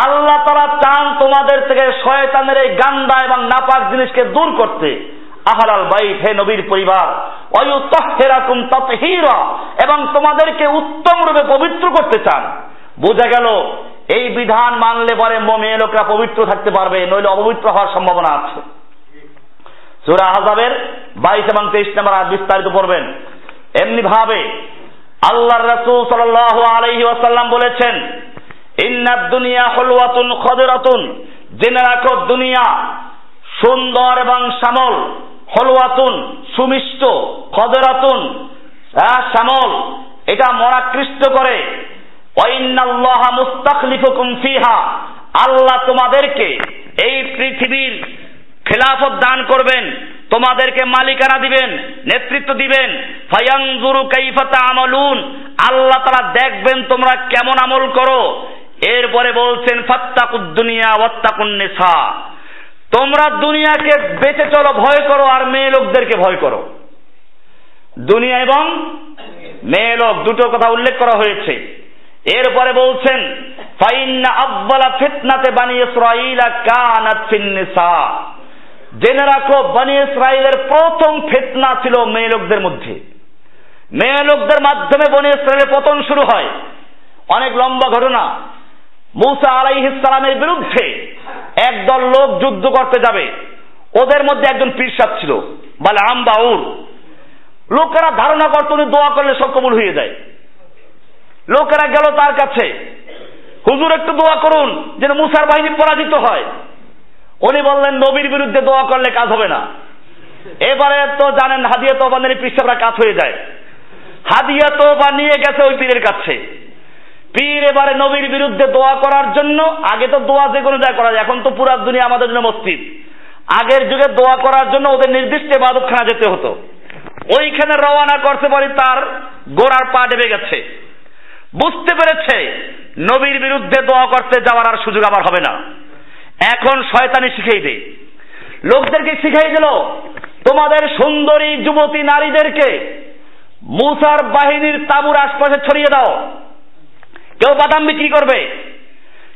Speaker 1: আল্লাহ তারা চান তোমাদের থেকে শয়তানের এই গান্দা এবং নাপাক জিনিসকে দূর করতে। আহালাল বাইত, হে নবীর পরিবার অয়ুতহেরাকুম ততহিরা। এবং তোমাদেরকে উত্তম রূপে পবিত্র করতে চান। বোঝা গেল এই বিধান মানলে পরে মেয়ে লোকরা পবিত্র থাকতে পারবে, নইলে অপবিত্র হওয়ার সম্ভাবনা আছে। সুরা আহজাবের বাইশ এবং তেইশ নম্বর আজ বিস্তারিত পড়বেন। এমনি ভাবে আল্লাহর রাসূল সাল্লাল্লাহু আলাইহি ওয়াসাল্লাম বলেছেন, ইন্নাদ দুনিয়া হলওয়াতুন খদরাতুন জেনে রাখো, দুনিয়া সুন্দর এবং শ্যামল, হলওয়াতুন সুমিষ্ট, খদরাতুন শ্যামল, এটা মরাকৃষ্ট করে আল্লাহ তোমাদেরকে এই পৃথিবীর খেলাফত দান করবেন, তোমাদেরকে মালিকানা দিবেন, নেতৃত্ব দিবেন। কাইফাতা আমলুন আল্লাহ তারা দেখবেন তোমরা কেমন আমল করো। এরপরে বলছেন, ফাত্তাকুদ দুনিয়া ওয়াত্তাকুন তোমরা দুনিয়াকে বেঁচে চলো, ভয় করো, আর মেয়ে লোকদেরকে ভয় করো। দুনিয়া এবং মেয়ে লোক, দুটো কথা উল্লেখ করা হয়েছে। এরপরে বলছেন, ফাইন্না আব্বালা ফিতনাতে বানি ইসরাইলা কানাত ফিন্নিসা। জেনে রাখো, বানি ইসরাইলের প্রথম ফিতনা ছিল মেয়ে লোকদের মধ্যে। মেয়ে লোকদের মাধ্যমে বনি ইসরায়েলের পতন শুরু হয়। অনেক লম্বা ঘটনা। মুসা আলাইহিসালামের বিরুদ্ধে একদল লোক যুদ্ধ করতে যাবে। ওদের মধ্যে একজন পীরসাদ ছিল বলে আমবাউর লোকেরা ধারণা করতো উনি দোয়া করলে সব কবুল হয়ে যায়। লোকেরা গেল তার কাছে। হুজুর একটু দোয়া করুন, যেন মুসার বাহিনী পরাজিত হয়। উনি বললেন, নবীর বিরুদ্ধে দোয়া করলে কাজ হবে না। এবারে তো জানেন, হাদিয়া তো বানের পৃষ্ঠারা কাজ হয়ে যায়। হাদিয়া তো বা নিয়ে গেছে ওই পীরের কাছে। পীর এবারে নবীর বিরুদ্ধে দোয়া করার জন্য, আগে তো দোয়া যে কোনো করা যায়, এখন তো পুরা দুনিয়া আমাদের জন্য মসজিদ। আগের যুগে দোয়া করার জন্য ওদের নির্দিষ্ট বাদকখানা যেতে হতো। ওইখানে রওনা করতে পারি তার গোড়ার পা ডেবে গেছে। বুঝতে পেরেছে, নবীর বিরুদ্ধে দোয়া করতে যাওয়ার আর সুযোগ আবার হবে না। এখন শয়তানি শিখিয়ে দে লোকদেরকে শিখাই দিল, তোমাদের সুন্দরী যুবতী নারীদেরকে মুসার বাহিনীর তাবুর আশপাশে ছড়িয়ে দাও। কেউ বাদাম বিক্রি করবে,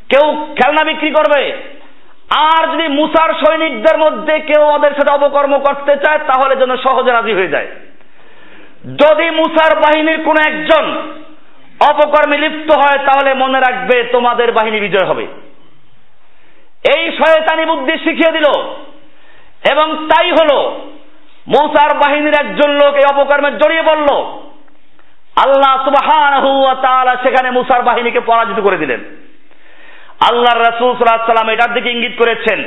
Speaker 1: কেউ খেলনা বিক্রি করবে। আর যদি মুসার সৈনিকদের মধ্যে কেউ ওদের সাথে অপকর্ম করতে চায়, তাহলে যেন সহজে রাজি হয়ে যায়। যদি মুসার বাহিনীর কোন একজন অপকর্মে লিপ্ত হয়, তাহলে মনে রাখবে তোমাদের বাহিনী বিজয় হবে। এই শয়তানি বুদ্ধি শিখিয়ে দিল। এবং তাই হলো, মৌসার বাহিনীর একজন লোক এই অপকর্মে জড়িয়ে পড়ল। আল্লাহ সুবাহ সেখানে মুসার বাহিনীকে পরাজিত করে দিলেন। আল্লাহ রাসূল সাল্লাল্লাহু সাল্লাম এটার দিকে ইঙ্গিত করেছেন,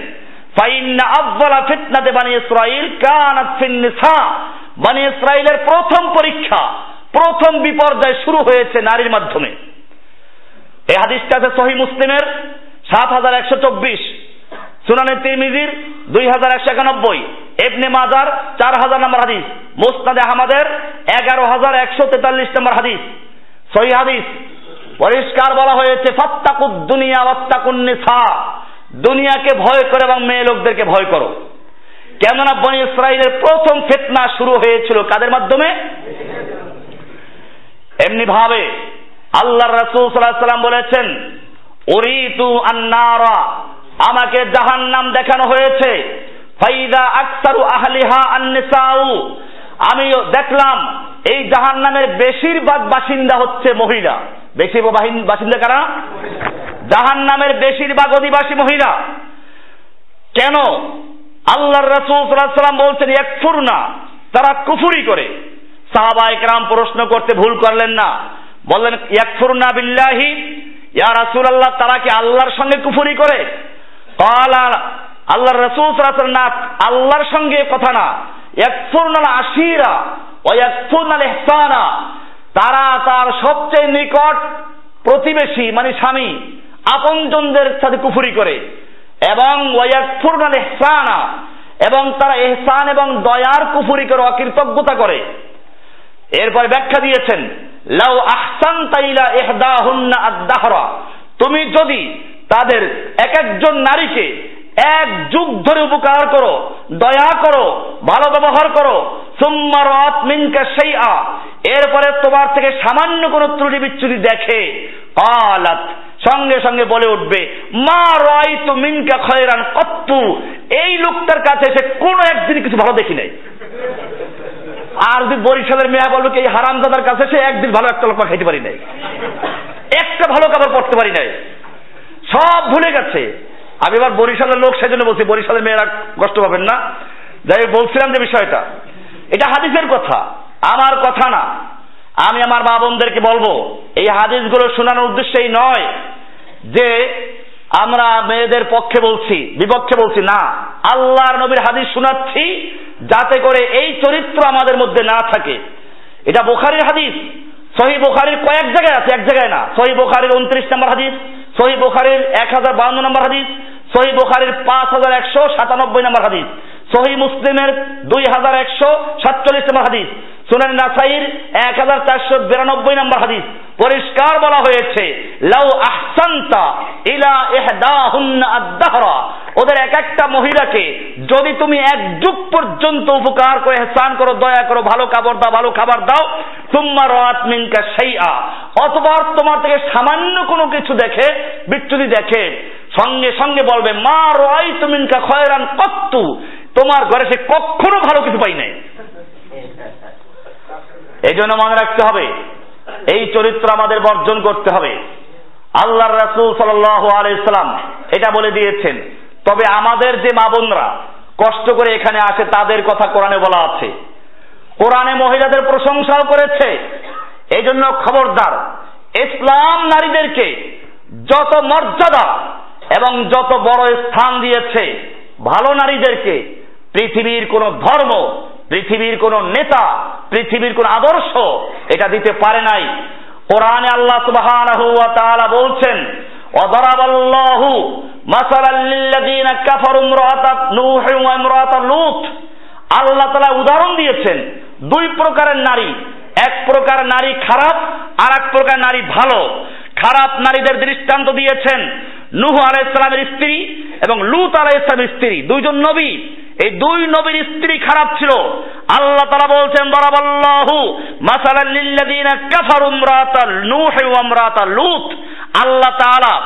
Speaker 1: ফাইন্না আফজালা ফিতনাতে বানি ইসরাইল কানাত ফিন নিসা। বানি ইসরাইলের প্রথম পরীক্ষা প্রথম বিপর্যয় শুরু হয়েছে নারীর মাধ্যমে। এই হাদিসটা আছে সহি মুসলিমের সাত হাজার একশো চব্বিশ, সুনানের তিরমিজির দুই হাজার একশো একানব্বই এবনে মাজার চার হাজার নম্বর হাদিস মুস্তাদে আহমদের এগারো হাজার একশো তেতাল্লিশ নম্বর হাদিস। সহি হাদিস, পরিষ্কার বলা হয়েছে, ফাত্তাকুদ দুনিয়া ওয়াত্তাকুন নিসা, দুনিয়াকে ভয় করে এবং মেয়ে লোকদেরকে ভয় করো। কেননা বনি ইসরায়েলের প্রথম ফেতনা শুরু হয়েছিল কাদের মাধ্যমে? এমনি ভাবে আল্লাহ রাসূল সাল্লাম বলেছেন, উরিতু আন্নারা আমাকে জাহান্নাম দেখানো হয়েছে। ফাইদা আকসারু আহলিহা আন্নিসাউ আমি দেখলাম এই জাহান্নামের বেশিরভাগ বাসিন্দা হচ্ছে মহিলা। বেশি বাসিন্দা কারা? জাহান নামের বেশিরভাগ অধিবাসী মহিলা। কেন? আল্লাহর রাসূল সাল্লাম বলছেন একফুর না তারা কুফুরি করে। সাহাবা একরাম প্রশ্ন করতে ভুল করলেন না। বললেন একফুর না বিল্লাহি? ইয়া রাসূল আল্লাহ তারা কি আল্লাহর সঙ্গে কুফুরি করে? কালা আল্লাহর রাসূল আল্লাহর সঙ্গে কথা না। একফুরনাল আশিরা ইহসানা, তারা তার সবচেয়ে নিকট প্রতিবেশী মানে স্বামী, আপনজনদের সাথে কুফুরি করে। এবং ওয়াকফুরনাল ইহসানা, এবং তারা এহসান এবং দয়ার কুফুরি করে, অকৃতজ্ঞতা করে। এরপর ব্যাখ্যা দিয়েছেন, লাউ আহসান তাইলা ইহদাহুন্না আদ-দাহরা। তুমি যদি তাদের এক একজন নারীকে এক যুগ ধরে উপকার করো, দয়া করো, ভালো ব্যবহার করো সুম্মারাত মিনকা শাইআ, এরপরে তোমার থেকে সামান্য কোনো ত্রুটি বিচ্ছুটি দেখে আলাত সঙ্গে সঙ্গে বলে উঠবে, মা রাই তো মিনকা খয়রান কত্তু। এই লোকটার কাছে এসে কোনো একদিন কিছু ভালো দেখি নাই। আর যদি বরিশালের মেয়া বলবে কি এই হারামদাদার কাছে সে একদিন ভালো একটা লোক খাইতে পারি নাই? একটা ভালো কাপড় পড়তে পারি নাই। সব ভুলে গেছে। আমি এবার বরিশালের লোক সেজন্য বলছি, বরিশালের মেয়েরা কষ্ট পাবেন না। যাই বলছিলাম যে বিষয়টা, এটা হাদিসের কথা, আমার কথা না। আমি আমার মা বোনদেরকে বলব, এই হাদিসগুলো শোনানোর উদ্দেশ্যেই নয় যে আমরা মেয়েদের পক্ষে বলছি, বিপক্ষে বলছি, না। আল্লাহর নবীর হাদিস শোনাচ্ছি যাতে করে এই চরিত্র আমাদের মধ্যে না থাকে। এটা বোখারির হাদিস। সহি বোখারির কয়েক জায়গায় আছে, এক জায়গায় না। সহি বোখারির উনত্রিশ নম্বর হাদিস, সহি বোখারির এক হাজার বাউন্ন নম্বর হাদিস, সহি বোখারির পাঁচ হাজার একশো সাতানব্বই নম্বর হাদিস। সহি মুসলিমের দুই হাজার একশো সাতচল্লিশ নম্বর হাদিস। সুনান নাসাইর এক হাজার চারশো বিরানব্বই নম্বর হাদিস। পরিষ্কার বলা হয়েছে, লাউ আহসান্তা ইলা ইহদাহুন্না আদ-দাহরা। ওদের এক একটা মহিলাকে যদি তুমি এক যুগ পর্যন্ত উপকার করে হেসান করো, দয়া করো, ভালো খাবার দাও, ভালো খাবার দাও তুম্মা রাত মিনকা শাইআ। অথবা তোমার থেকে সামান্য কোনো কিছু দেখে, বিচ্যুতি দেখে, সঙ্গে সঙ্গে বলবে, মা রাই তুমিনকা খয়রান কত্তু। তোমার ঘরে সে কখনো ভালো কিছু পাই নাই। এই জন্য মনে রাখতে হবে, এই চরিত্র আমাদের বর্জন করতে হবে। আল্লাহ রাসুল সাল্লাম এটা বলে দিয়েছেন, তবে আমাদের যে মা বোনরা কষ্ট করে এখানে আসে, তাদের কথা কোরআনে বলা আছে। কোরআনে মহিলাদের প্রশংসাও করেছে। এই জন্য খবরদার, ইসলাম নারীদেরকে যত মর্যাদা এবং যত বড় স্থান দিয়েছে, ভালো নারীদেরকে পৃথিবীর কোন ধর্ম, পৃথিবীর কোন নেতা, পৃথিবীর কোন আদর্শ এটা দিতে পারে নাই। কোরআনে আল্লাহ সুবাহ বলছেন, ওয়াদারাবাল্লাহু মাসালাল লিল্লাযীনা কাফারু ইমরাআতা নূহ ওয়া উদাহরণ দিয়েছেন, দুই প্রকারের নারী, এক প্রকার নারী খারাপ আর এক প্রকার নারী ভালো। খারাপ নারীদের দৃষ্টান্ত দিয়েছেন, নুহু আলাইহিস সালামের স্ত্রী এবং লুত আলাইহিস সালামের স্ত্রী, দুইজন নবী। এই দুই নবীর স্ত্রী খারাপ ছিল। আল্লাহ তারা বলছেন দরাবাল্লাহু মাসালাল লিল্লাযিনা কাফারু ইমরাতা নূহ ওয়া ইমরাতা লূত। আল্লাহ তাআলা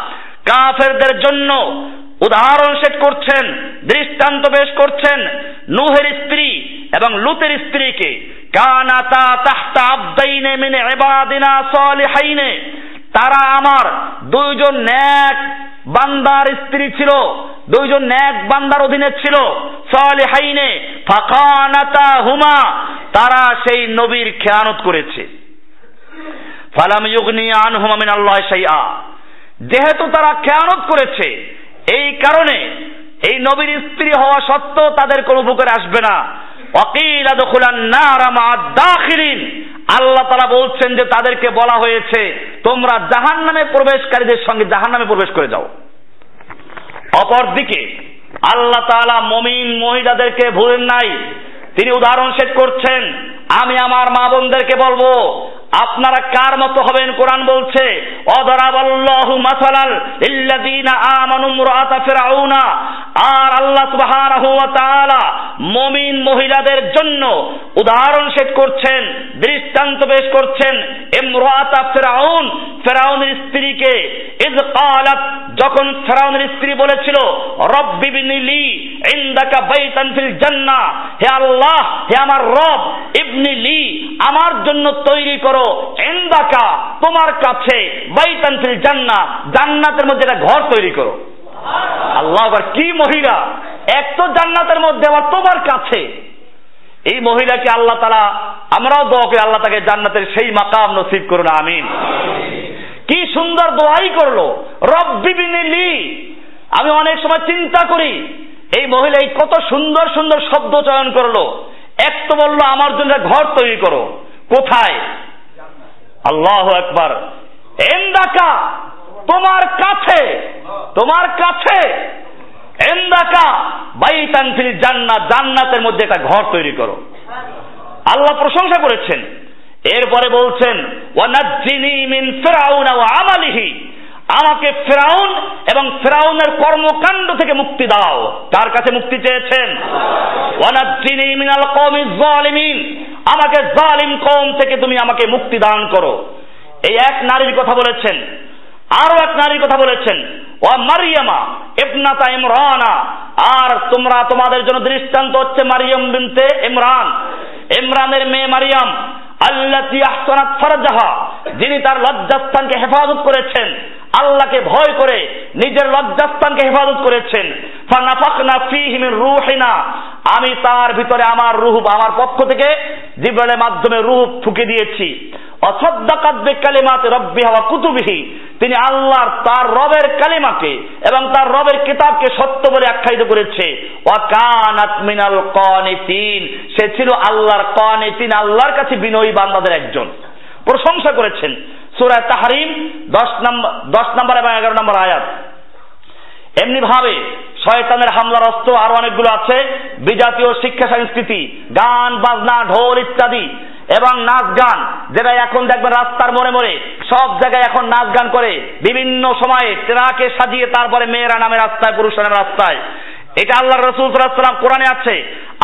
Speaker 1: কাফেরদের জন্য উদাহরণ সেট করছেন, দৃষ্টান্ত পেশ করছেন নূহের স্ত্রী এবং লুতের স্ত্রীকে। কানাতা তাহতা আব্দাইনে মিনে ইবাদিনা সালিহাইনে। তারা আমার দুইজন ন্যাক বান্দার স্ত্রী ছিল। দুইজন ন্যাক বান্দার অধীনে ছিল, সালিহাইনে, ফাকানাতা হুমা, তারা সেই নবীর খেয়ানত করেছে। ফালাম ইউগনি আনহুমা মিন আল্লাহ শাইআ। যেহেতু তারা খেয়ানত করেছে, এই কারণে এই নবীর স্ত্রী হওয়া সত্ত্বেও তাদের কোনো উপকারে আসবে না। অকিল আদখুলান নারা মা দাখিলিন। আল্লাহ তারা বলছেন যে তাদেরকে বলা হয়েছে, তোমরা জাহান নামে প্রবেশকারীদের সঙ্গে জাহান নামে প্রবেশ করে যাও। অপরদিকে, আল্লাহ তাআলা মমিন মহিলাদেরকে ভুলেন নাই। তিনি উদাহরণ শেষ করছেন, আমি আমার মা বোনদেরকে বলব আপনারা কার মতো হবেন? কোরআন বলছে, অদরাবাল্লাহু মাসালাল আমানু মুরাতা ফিরাউনা। আর আল্লাহ সুবহানাহু ওয়া তাআলা মুমিন মহিলাদের জন্য উদাহরণ সেট করছেন, দৃষ্টান্ত পেশ করছেন, ইমরাতা ফিরাউন। ফেরাউনের স্ত্রীকে ইজ কালাত। যখন ফেরাউনের স্ত্রী বলেছিল, রব্বি বিনিলি ইনদাকা বাইতান ফিল জান্নাহ। হে আল্লাহ, হে আমার রব, ইবনি লি আমার জন্য তৈরি করো ইনদাকা তোমার কাছে বাইতান ফিল জান্নাহ জান্নাতের মধ্যে একটা ঘর তৈরি করো। আল্লাহ, আবার কি মহিলা? এক তো জান্নাতের মধ্যে, আবার তোমার কাছে। এই মহিলাকে আল্লাহ তারা আমরাও দোয়া করি, আল্লাহ তাকে জান্নাতের সেই মাকাম নসিব করুন, আমিন। কি সুন্দর দোয়াই করল। রব্বি বিনিলি। আমি অনেক সময় চিন্তা করি, এই মহিলা এই কত সুন্দর সুন্দর শব্দ চয়ন করল। এক তো বলল, আমার জন্য ঘর তৈরি করো। কোথায়? আল্লাহ একবার এন্দাকা, তোমার কাছে তোমার কাছে। এন্দাকা, বাইতান ফিল জান্নাত, জান্নাতের মধ্যে একটা ঘর তৈরি করো। আল্লাহ প্রশংসা করেছেন। এরপরে বলছেন ওয়ানাজ্জিনি মিন ফিরাউনা ওয়া আমালিহি। আমাকে ফেরাউন এবং ফেরাউনের কর্মকাণ্ড থেকে মুক্তি দাও। কার কাছে মুক্তি চেয়েছেন? মিনাল আমাকে জালিম কওম থেকে তুমি আমাকে মুক্তি দান করো। এই এক নারীর কথা বলেছেন। আরও এক নারীর কথা বলেছেন। ও মারিয়ামা ইবনাতা ইমরানা। আর তোমরা তোমাদের জন্য দৃষ্টান্ত হচ্ছে মারিয়াম বিনতে ইমরান। ইমরানের মেয়ে মারিয়াম। ফারজাহা। যিনি তার লজ্জাস্থানকে হেফাজত করেছেন। আল্লাহকে ভয় করে নিজের লজ্জাস্থানকে হেফাজত করেছেন। আমি তার ভিতরে আমার রূহ, আমার পক্ষ থেকে জিব্রাইলের মাধ্যমে রূহ ফুকে দিয়েছি। তিনি আল্লাহর তার রবের কালিমাকে এবং তার রবের কিতাবকে সত্য বলে আখ্যায়িত করেছে। মিনাল কানিতিন। সে ছিল আল্লাহর কানিতিন, আল্লাহর কাছে বিনয়ী বান্দাদের একজন। প্রশংসা করেছেন। সূরা তাহরিম 10 নম্বর 10 নম্বর এবং 11 নম্বর আয়াত। এমনি ভাবে শয়তানের হামলার অস্ত্র আরও অনেকগুলো আছে, বিজাতীয় শিক্ষা সংস্কৃতি, গান, বাজনা, ঢোল ইত্যাদি এবং নাচ গান, যেটা এখন দেখবেন রাস্তার মোড়ে মোড়ে সব জায়গায় এখন নাচ গান করে। বিভিন্ন সময়ে ট্রাকে সাজিয়ে তারপরে মেয়েরা নামে রাস্তায়, পুরুষরা নামে রাস্তায়। এটা আল্লাহ রসুল সাল্লাম কোরআনে আছে।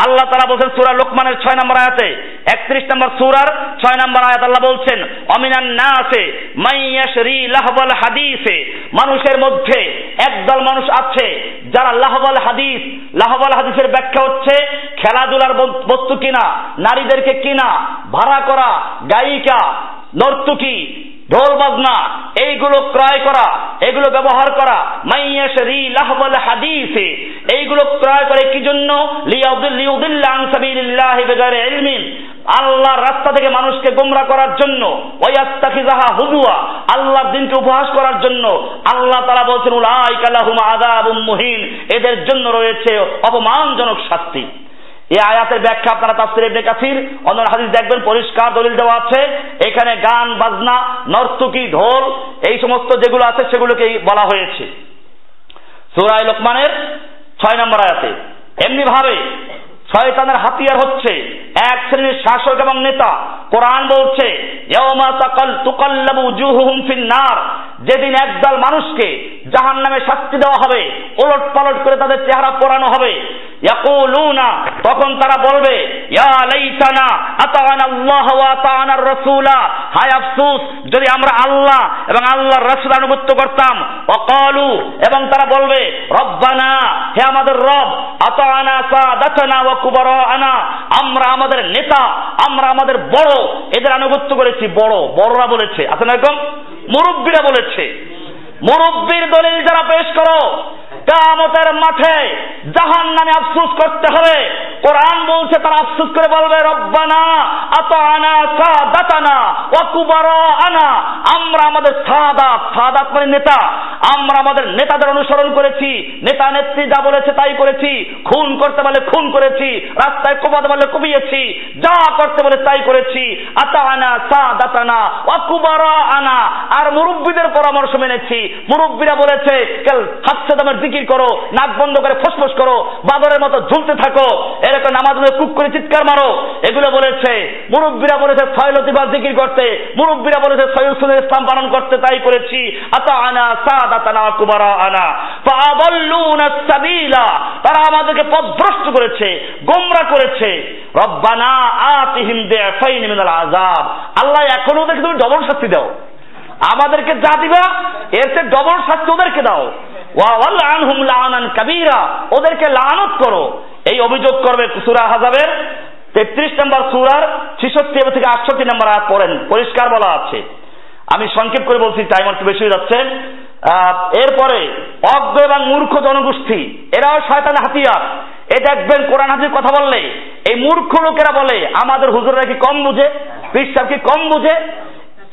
Speaker 1: আল্লাহ তারা বলছেন সুরা লোকমানের ছয় নম্বর আয়াতে, একত্রিশ নম্বর সুরার ছয় নম্বর আয়াত আল্লাহ বলছেন, অমিনান না আছে মাইয়াশরি লাহবাল হাদিসে মানুষের মধ্যে একদল মানুষ আছে যারা লাহবাল হাদিস লাহবাল হাদিসের ব্যাখ্যা হচ্ছে খেলাধুলার বস্তু কিনা, নারীদেরকে কিনা, ভাড়া করা, গায়িকা, নর্তুকি ঢোল বাজনা এইগুলো ক্রয় করা, এগুলো ব্যবহার করা এইগুলো ক্রয় করে কি জন্য? ইলমিন। আল্লাহর রাস্তা থেকে মানুষকে গোমরা করার জন্য ওয়াস্তাখিজাহা হুজুয়া আল্লাহর দিনকে উপহাস করার জন্য, আল্লাহ তাআলা বলছেন, উলাইকা লাহুম আযাবুম মুহিন। এদের জন্য রয়েছে অপমানজনক শাস্তি। এই আয়াতের ব্যাখ্যা আপনারা তাফসির ইবনে কাসির অন্য হাদিস দেখবেন, পরিষ্কার দলিল দেওয়া আছে। এখানে গান, বাজনা, নর্তকী, ঢোল, এই সমস্ত যেগুলো আছে সেগুলোকে বলা হয়েছে। সূরা লোকমানের ছয় নম্বর আয়াতে। এমনি ভাবে শয়তানের হাতিয়ার হচ্ছে এক শ্রেণির শাসক এবং নেতা। কোরআন বলছে যেদিন একদল মানুষকে জাহান নামে শাস্তি দেওয়া হবে ওলট পালট করে তাদের চেহারা পোড়ানো হবে। তখন তারা বলবে আল্লাহ হায় যদি আমরা আল্লাহ এবং আল্লাহর রাসূল আনুগত্য করতাম ওয়াকালু এবং তারা বলবে, রব্বানা, হে আমাদের রব আতানা সাদাতানা ওয়া কুবারানা আমরা আমাদের নেতা, আমরা আমাদের বড়, এদের আনুগত্য করেছি বড়, বড়রা বলেছে। আছে না এরকম? মুরব্বীরা বলেছে। মুরব্বীর দলিল যারা পেশ করো কামতের মাঠে জাহান নামে আফসুস করতে হবে। কোরআন বলছে, তারা আফসুস করে বলবে, রব্বানা আত আনা সাদাতানা ওয়াকুবার আনা আমরা আমাদের সাদাত সাদাত মানে নেতা। আমরা আমাদের নেতাদের অনুসরণ করেছি। নেতা নেত্রী যা বলেছে তাই করেছি। খুন করতে বলে খুন করেছি। রাস্তায় কোপাতে বলে কুপিয়েছি যা করতে বলে তাই করেছি। আতা আনা সাদাতানা ওয়াকুবার আনা আর মুরব্বীদের পরামর্শ মেনেছি। মুরব্বীরা বলেছে, কাল হাফসে দামের জিকির করো, নাক বন্ধ করে ফসফস করো, বাদরের মতো ঝুলতে থাকো, এরকম নামাজ কুক করে চিৎকার মারো। এগুলো বলেছে, মুরব্বীরা বলেছে লতিবার জিকির করতে, মুরব্বীরা বলেছে সৈয়দুল ইসলাম পালন করতে, তাই করেছি। আতা আনা সাদ আতানা কুবারা আনা ফাআদাল্লুনা সাবিলা। তারা আমাদেরকে পথভ্রষ্ট করেছে, গোমরা করেছে। রব্বানা আতিহিম মিনাল আল্লাহ এখনও ওদেরকে তুমি ডবল শাস্তি দাও। আমাদেরকে যা দিবা, এর চেয়ে ডবল শাস্তি ওদেরকে দাও। ওদেরকে লানত করো। এই অভিযোগ করবে সুরা হাজাবের। তেত্রিশ নম্বর সুরার ছেষট্টি থেকে আটষট্টি নম্বর আয়াত পড়েন। পরিষ্কার বলা আছে। আমি সংক্ষেপ করে বলছি টাইম একটু বেশি যাচ্ছে। এরপরে, অজ্ঞ এবং মূর্খ জনগোষ্ঠী, এরাও শয়তান হাতিয়ার। এ দেখবেন কোরআন হাজির কথা বললে, এই মূর্খ লোকেরা বলে, আমাদের হুজুররা কি কম বুঝে? পীর কি কম বুঝে?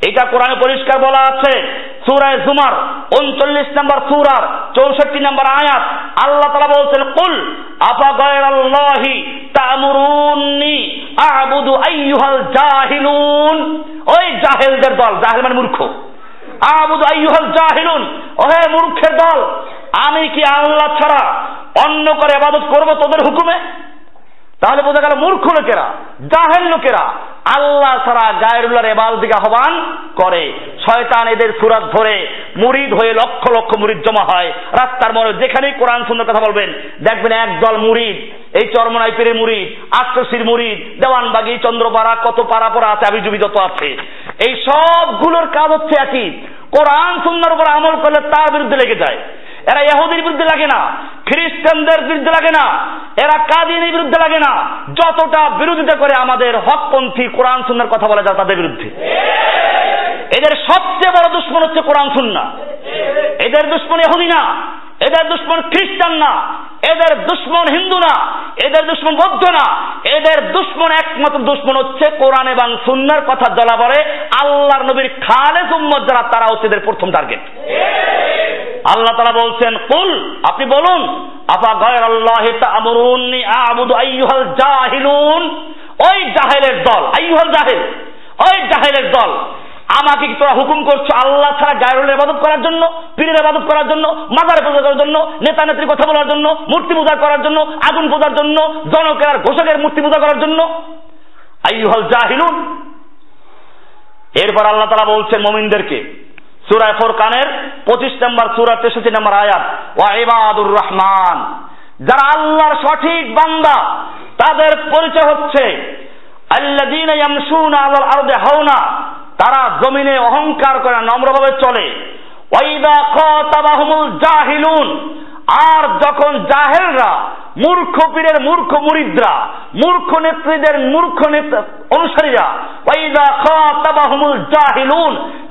Speaker 1: এটা কোরআনে পরিষ্কার বলা আছে। সুরায় জুমার, উনচল্লিশ নম্বর সুরার, চৌষট্টি নম্বর আয়াত। আল্লাহ তালা বলছেন, কুল আফা গয়রাল্লাহি তামুরুন্নি আবুদু আইয়ুহাল জাহিলুন? ওই জাহেলদের দল, জাহেল মানে মূর্খ। আবুদু আইয়ুহাল জাহিলুন? ওহে মূর্খের দল, আমি কি আল্লাহ ছাড়া অন্য করে আবাদত করব তোদের হুকুমে? তাহলে বোঝা গেল মূর্খ লোকেরা, জাহেল লোকেরা। আল্লাহ ছাড়া গায়রুল্লাহর এবাল দিকে আহ্বান করে। শয়তান এদের সুরাত ধরে মুরিদ হয়ে লক্ষ লক্ষ মুরিদ জমা হয়। রাস্তার মনে যেখানেই কোরআন সুন্দর কথা বলবেন, দেখবেন একদল মুরিদ, এই চরমনাই পেরে মুরিদ আষ্টশির মুরিদ, দেওয়ানবাগি, চন্দ্রপাড়া, কত পাড়া পড়া আছে আবিজুবি যত আছে। এই সবগুলোর কাজ হচ্ছে একই। কোরআন সুন্দর উপর আমল করলে তার বিরুদ্ধে লেগে যায়। এরা ইহুদির বিরুদ্ধে লাগে না, খ্রিস্টানদের বিরুদ্ধে লাগে না, এরা কাদিনের বিরুদ্ধে লাগে না। যতটা বিরোধিতা করে আমাদের হকপন্থী কোরআন সুন্নার কথা বলা যায় তাদের বিরুদ্ধে। এদের সবচেয়ে বড় দুশ্মন হচ্ছে কোরআন সুন্না। এদের দুশ্মন এহুদি না, এদের দুশ্মন খ্রিস্টান না, এদের দুশ্মন হিন্দু না, এদের দুশ্মন বৌদ্ধ না, এদের দুশ্মন একমাত্র দুশ্মন হচ্ছে কোরআন এবং সুন্নার কথা জ্বলা পড়ে আল্লাহর নবীর খালেজ উম্মত যারা, তারা হচ্ছে এদের প্রথম টার্গেট আল্লাহ তারা বলছেন, কুল, আপনি বলুন আপা গয়ের আল্লাহ আমরুন্নি আবুদু আইয়ুহাল জাহিলুন? ওই জাহেলের দল, আইয়ুহাল জাহেল, ওই জাহেলের দল, আমাকে কি তোরা হুকুম করছ আল্লাহ ছাড়া গায়রুলের ইবাদত করার জন্য, পীরের ইবাদত করার জন্য, মাজারে পূজা করার জন্য, নেতা নেত্রী কথা বলার জন্য, মূর্তি পূজা করার জন্য, আগুন পূজার জন্য, জনকের আর ঘোষকের মূর্তি পূজা করার জন্য? আইয়ুহাল জাহিলুন। এরপর আল্লাহ তারা বলছেন, মমিনদেরকে সুরায় ফোরকানের পঁচিশ নম্বর সুরা তেষট্টি নম্বর আয়াত ওয়াইবাদুর রহমান। যারা আল্লাহর সঠিক বান্দা, তাদের পরিচয় হচ্ছে আল্লাদিন তারা জমিনে অহংকার করে নম্রভাবে চলে। জাহিলুন আর যখন জাহেলরা, মূর্খ পীরের মূর্খ মুরিদরা, মূর্খ নেত্রীদের মূর্খ অনুসারীরা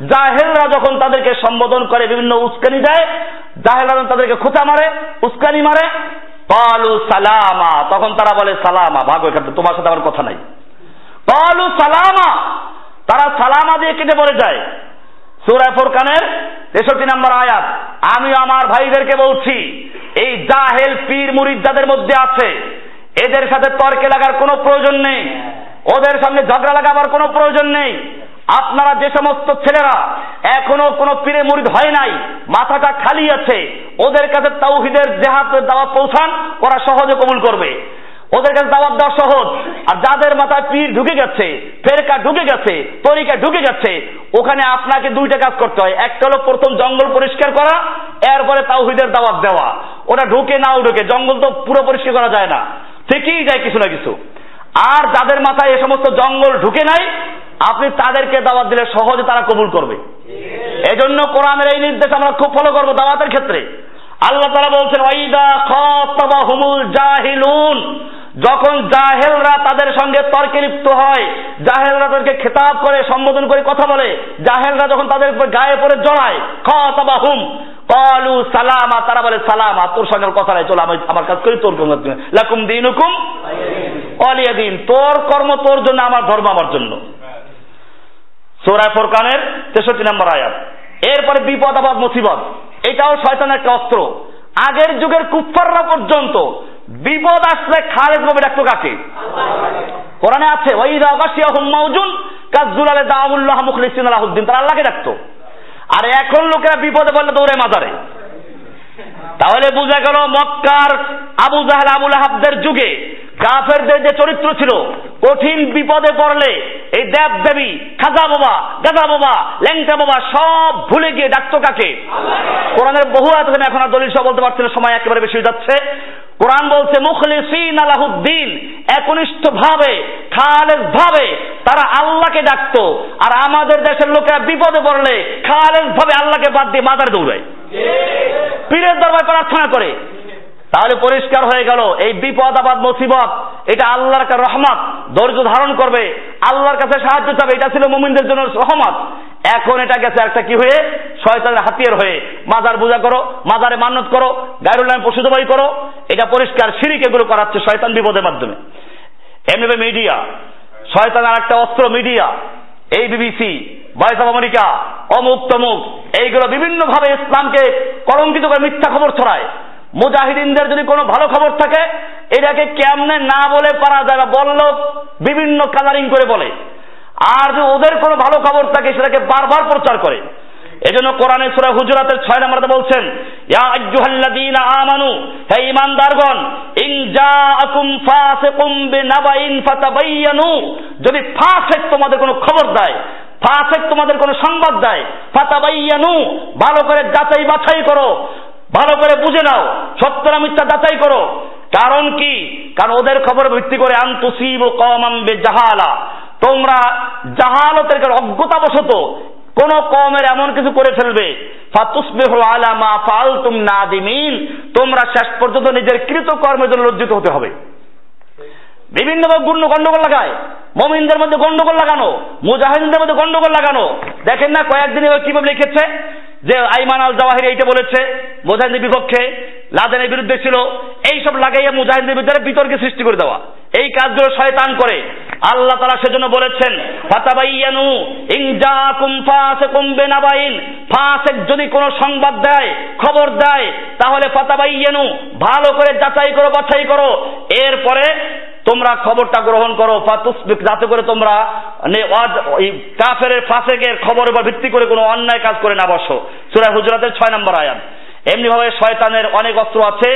Speaker 1: জাহেলরা যখন তাদেরকে সম্বোধন করে বিভিন্ন উস্কানি দেয়, জাহেলরা তাদেরকে খোঁচা মারে, উস্কানি মারে পালু সালামা, তখন তারা বলে, সালামা, ভাগো এখানে তোমার সাথে আমার কথা নাই। পালু সালামা, তারা সালামা দিয়ে কেটে পড়ে যায়। সুরায় ফোরকানের তেষট্টি নম্বর আয়াত। আমি আমার ভাইদেরকে বলছি, এই জাহেল পীর মুরিদ যাদের মধ্যে আছে। এদের সাথে তর্কে লাগার কোনো প্রয়োজন নেই। ওদের সঙ্গে ঝগড়া লাগাবার কোনো প্রয়োজন নেই। আপনারা যে সমস্ত ছেলেরা এখনও কোনো পীরে মুরিদ হয় নাই, মাথাটা খালি আছে, ওদের কাছে তাওহিদের জেহাদ দাওয়া পৌঁছান, ওরা সহজে কবুল করবে। ওদের কাছে দাওয়াত দেওয়া সহজ। আর যাদের মাথায় পীর ঢুকে গেছে, ফেরকা ঢুকে গেছে, তরিকা ঢুকে গেছে, ওখানে আপনাকে দুইটা কাজ করতে হয়। একটা হলো প্রথম জঙ্গল পরিষ্কার করা, এরপরে তাওহিদের দাওয়াত দেওয়া। ওটা ঢুকে নাও ঢুকে, জঙ্গল তো পুরো পরিষ্কার করা যায় না। থেকেই যায় কিছু না কিছু। আর যাদের মাথায় এ সমস্ত জঙ্গল ঢুকে নাই, আপনি তাদেরকে দাওয়াত দিলে সহজে তারা কবুল করবে। এজন্য কোরআনের এই নির্দেশ আমরা খুব ফলো করব দাওয়াতের ক্ষেত্রে। আল্লাহ তারা বলছেন, ওয়াইদা খাতাবাহুমুল জাহিলুন। যখন জাহেলরা তাদের সঙ্গে তর্কে লিপ্ত হয়, জাহেলরা তাদেরকে খেতাব করে, সম্বোধন করে কথা বলে, জাহেলরা যখন তাদের গায়ে পড়ে জড়ায়, খাতাবাহুম, কলু সালামা, তারা বলে, সালামা, তোর সঙ্গে কথা নাই, চলো, আমি আমার কাজ করি, তোর কর্ম লাকুম দিন হুকুম অলিয়া দিন, তোর কর্ম তোর জন্য, আমার ধর্ম আমার জন্য। সোরায় ফোরকানের তেষট্টি নম্বর আয়াত। এরপরে বিপদ, আবাদ, মুসিবত। এটাও শয়তানের একটা অস্ত্র। আগের যুগের কুফাররা পর্যন্ত বিপদ আসলে খালেদ ভাবে ডাকতো কাকে কোরআনে আছে ওই মাউজুন কাজুলালে দাউল্লাহ মুখলিসিন আলাহুদ্দিন। তারা আল্লাহকে ডাকতো। আর এখন লোকেরা বিপদে পড়লে দৌড়ে মাজারে। তাহলে বোঝা গেল মক্কার আবু জাহেল আবুল আহাবদের যুগে কাফেরদের যে চরিত্র ছিল কঠিন বিপদে পড়লে এই দেব দেবী খাজা বাবা গাজা বাবা ল্যাংটা বাবা সব ভুলে গিয়ে ডাকতো কাকে? কোরআনের বহু আছে এখন আর দলিল সব বলতে পারছি না সময় একেবারে বেশি যাচ্ছে। কোরআন বলছে মুখলিসিন আলাহুদ্দিন একনিষ্ঠ ভাবে খালেজ ভাবে তারা আল্লাহকে ডাকতো। আর আমাদের দেশের লোকেরা বিপদে পড়লে খালেজ ভাবে আল্লাহকে বাদ দিয়ে মাদার দৌড়ায়। পীরের দরবার প্রার্থনা করে। তাহলে পরিষ্কার হয়ে গেল, এই বিপদ আবাদ মুসিবত, এটা আল্লাহর একটা রহমত, ধৈর্য ধারণ করবে, আল্লাহর কাছে সাহায্য চাবে, এটা ছিল মুমিনদের জন্য রহমত। এখন এটা গেছে একটা কি হয়ে? শয়তানের হাতিয়ার হয়ে। মাজার পূজা করো, মাজারে মান্নত করো, গায়রুল নামে পশু জবাই করো, এটা পরিষ্কার সিঁড়িকে এগুলো করাচ্ছে শয়তান বিপদের মাধ্যমে। এমনি মিডিয়া শয়তানের একটা অস্ত্র মিডিয়া এই বিবিসি ভয়েস অফ আমেরিকা অমুক তমুক, এইগুলো বিভিন্নভাবে ইসলামকে কলঙ্কিত করে মিথ্যা খবর ছড়ায়। মুজাহিদিনদের যদি কোনো ভালো খবর থাকে, এটাকে কেমনে না বলে পারা যায় বলল বিভিন্ন কালারিং করে বলে। আর যদি ওদের কোনো ভালো খবর থাকে, সেটাকে বারবার প্রচার করে। এজন্য কোরআনে সূরা হুজুরাতের 6 নম্বরে বলছেন, ইয়া আইয়ুহাল্লাযীনা আমানু, হে ঈমানদারগণ, ইন জাআকুম ফাসিকুম বিনাবাইন ফাতাবায়ানু যদি ফাসিক তোমাদের কোনো খবর দেয়, ফাসিক তোমাদের কোনো সংবাদ দেয় ফাতাবায়ানু ভালো করে যাচাই বাছাই করো। ভালো করে বুঝে নাও সত্য না মিথ্যা যাচাই করো। কারণ কি? কারণ ওদের খবর ভিত্তি করে আন্তুসিব কমাম জাহালা তোমরা জাহালতের অজ্ঞতাবশত কোন কমের এমন কিছু করে ফেলবে। ফালতুম নাদিমিন। তোমরা শেষ পর্যন্ত নিজের কৃত কর্মের জন্য লজ্জিত হতে হবে। বিভিন্ন গুণ্য গন্ডগোল লাগায়। মমিনদের মধ্যে গন্ডগোল লাগানো মুজাহিদিনদের মধ্যে গন্ডগোল লাগানো। দেখেন না কয়েকদিন এবার কীভাবে লিখেছে? যে আইমান আল জাওয়াহির এইটা বলেছে মুজাহিদের বিপক্ষে লাদেনের বিরুদ্ধে ছিল এই সব লাগাইয়া মুজাহিদের বিরুদ্ধে বিতর্কে সৃষ্টি করে দেওয়া। এই কাজগুলো শয়তান করে। আল্লাহ তারা সেজন্য বলেছেন, ফাতাবাইয়ানু ইন জাআকুম ফাসিকুম বিনাবাইন। ফাসিক যদি কোনো সংবাদ দেয়, খবর দেয়, তাহলে ফাতাবাইয়ানু, ভালো করে যাচাই করো, বাছাই করো। এরপরে তোমরা খবরটা গ্রহণ করো যাতে করে তোমরা কাফের ফাসেকের খবরের উপর ভিত্তি করে কোনো অন্যায় কাজ করে না বসো। সূরা হুজরাতের ছয় নম্বর আয়াত। এমনি ভাবে শয়তানের অনেক অস্ত্র আছে।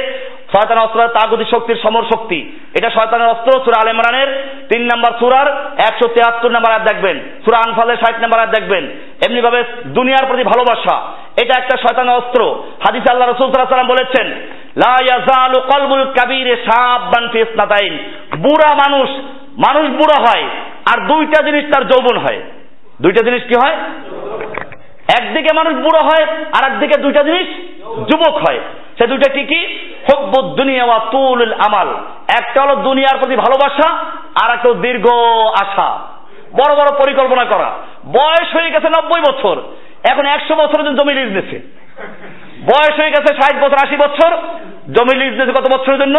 Speaker 1: শয়তান অস্ত্র তাগুদি শক্তির সমর শক্তি। এটা শয়তানের অস্ত্র, সুরা আল ইমরানের তিন নম্বর সুরার একশো তিয়াত্তর নম্বর আয়াত দেখবেন। সুরা আনফালের ষাট নম্বর আয়াত দেখবেন। এমনি ভাবে দুনিয়ার প্রতি ভালোবাসা, এটা একটা শয়তানের অস্ত্র। হাদিস আল্লাহ রসুল সাল্লাম বলেছেন কলবুল কাবীরে সাববান ফি ইসনাতাইন বুড়া মানুষ মানুষ বুড়া হয় আর দুইটা জিনিস তার যৌবন হয়। দুইটা জিনিস কি হয়? একদিকে মানুষ বুড়ো হয় আর একদিকে দুইটা জিনিস যুবক হয়। সে দুইটা কি কি? হব্বুদ দুনিয়া ওয়া তুল আমাল। একটা হলো দুনিয়ার প্রতি ভালোবাসা, আর একটা দীর্ঘ আশা। বড় বড় পরিকল্পনা করা। বয়স হয়ে গেছে নব্বই বছর। এখন একশো বছরের জন্য জমি লিজ নিচ্ছে বয়স হয়ে গেছে ষাট বছর, আশি বছর। জমি লিজ নিয়েছে কত বছরের জন্য?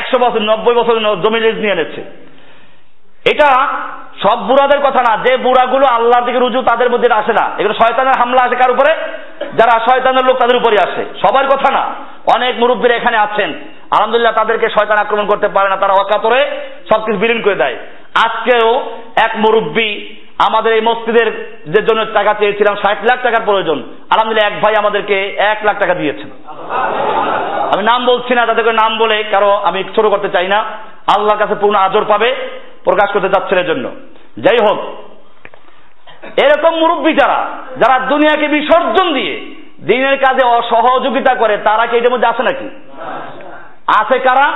Speaker 1: একশো বছর, নব্বই বছর জমি লিজ নিয়ে নিচ্ছে এটা সব বুড়াদের কথা না, যে বুড়াগুলো আল্লাহর দিকে রুজু তাদের মধ্যে আসে না। এগুলো শয়তানের হামলা আসে কার উপরে? যারা শয়তানের লোক তাদের উপরে আসে। সবার কথা না। অনেক মুরব্বীরা এখানে আছেন। আলহামদুলিল্লাহ তাদেরকে শয়তান আক্রমণ করতে পারে না, তারা অকাতরে সবকিছু বিলীন করে দেয়। আজকেও এক মুরব্বী আমাদের এই মসজিদের যে জন্য টাকা চেয়েছিলাম, ষাট লাখ টাকার প্রয়োজন। আলহামদুলিল্লাহ এক ভাই আমাদেরকে এক লাখ টাকা দিয়েছেন। আমি নাম বলছি না, তাদেরকে নাম বলে কারও আমি ছোট করতে চাই না। আল্লাহর কাছে পূর্ণ আজর পাবে, প্রকাশ করতে চাচ্ছেন এর জন্য যাই হোক, এরকম মুরব্বী যারা যারা দুনিয়াকে বিসর্জন দিয়ে দিনের কাজে অসহযোগিতা করে, তারা কি এটার মধ্যে আছে নাকি? আছে কারা?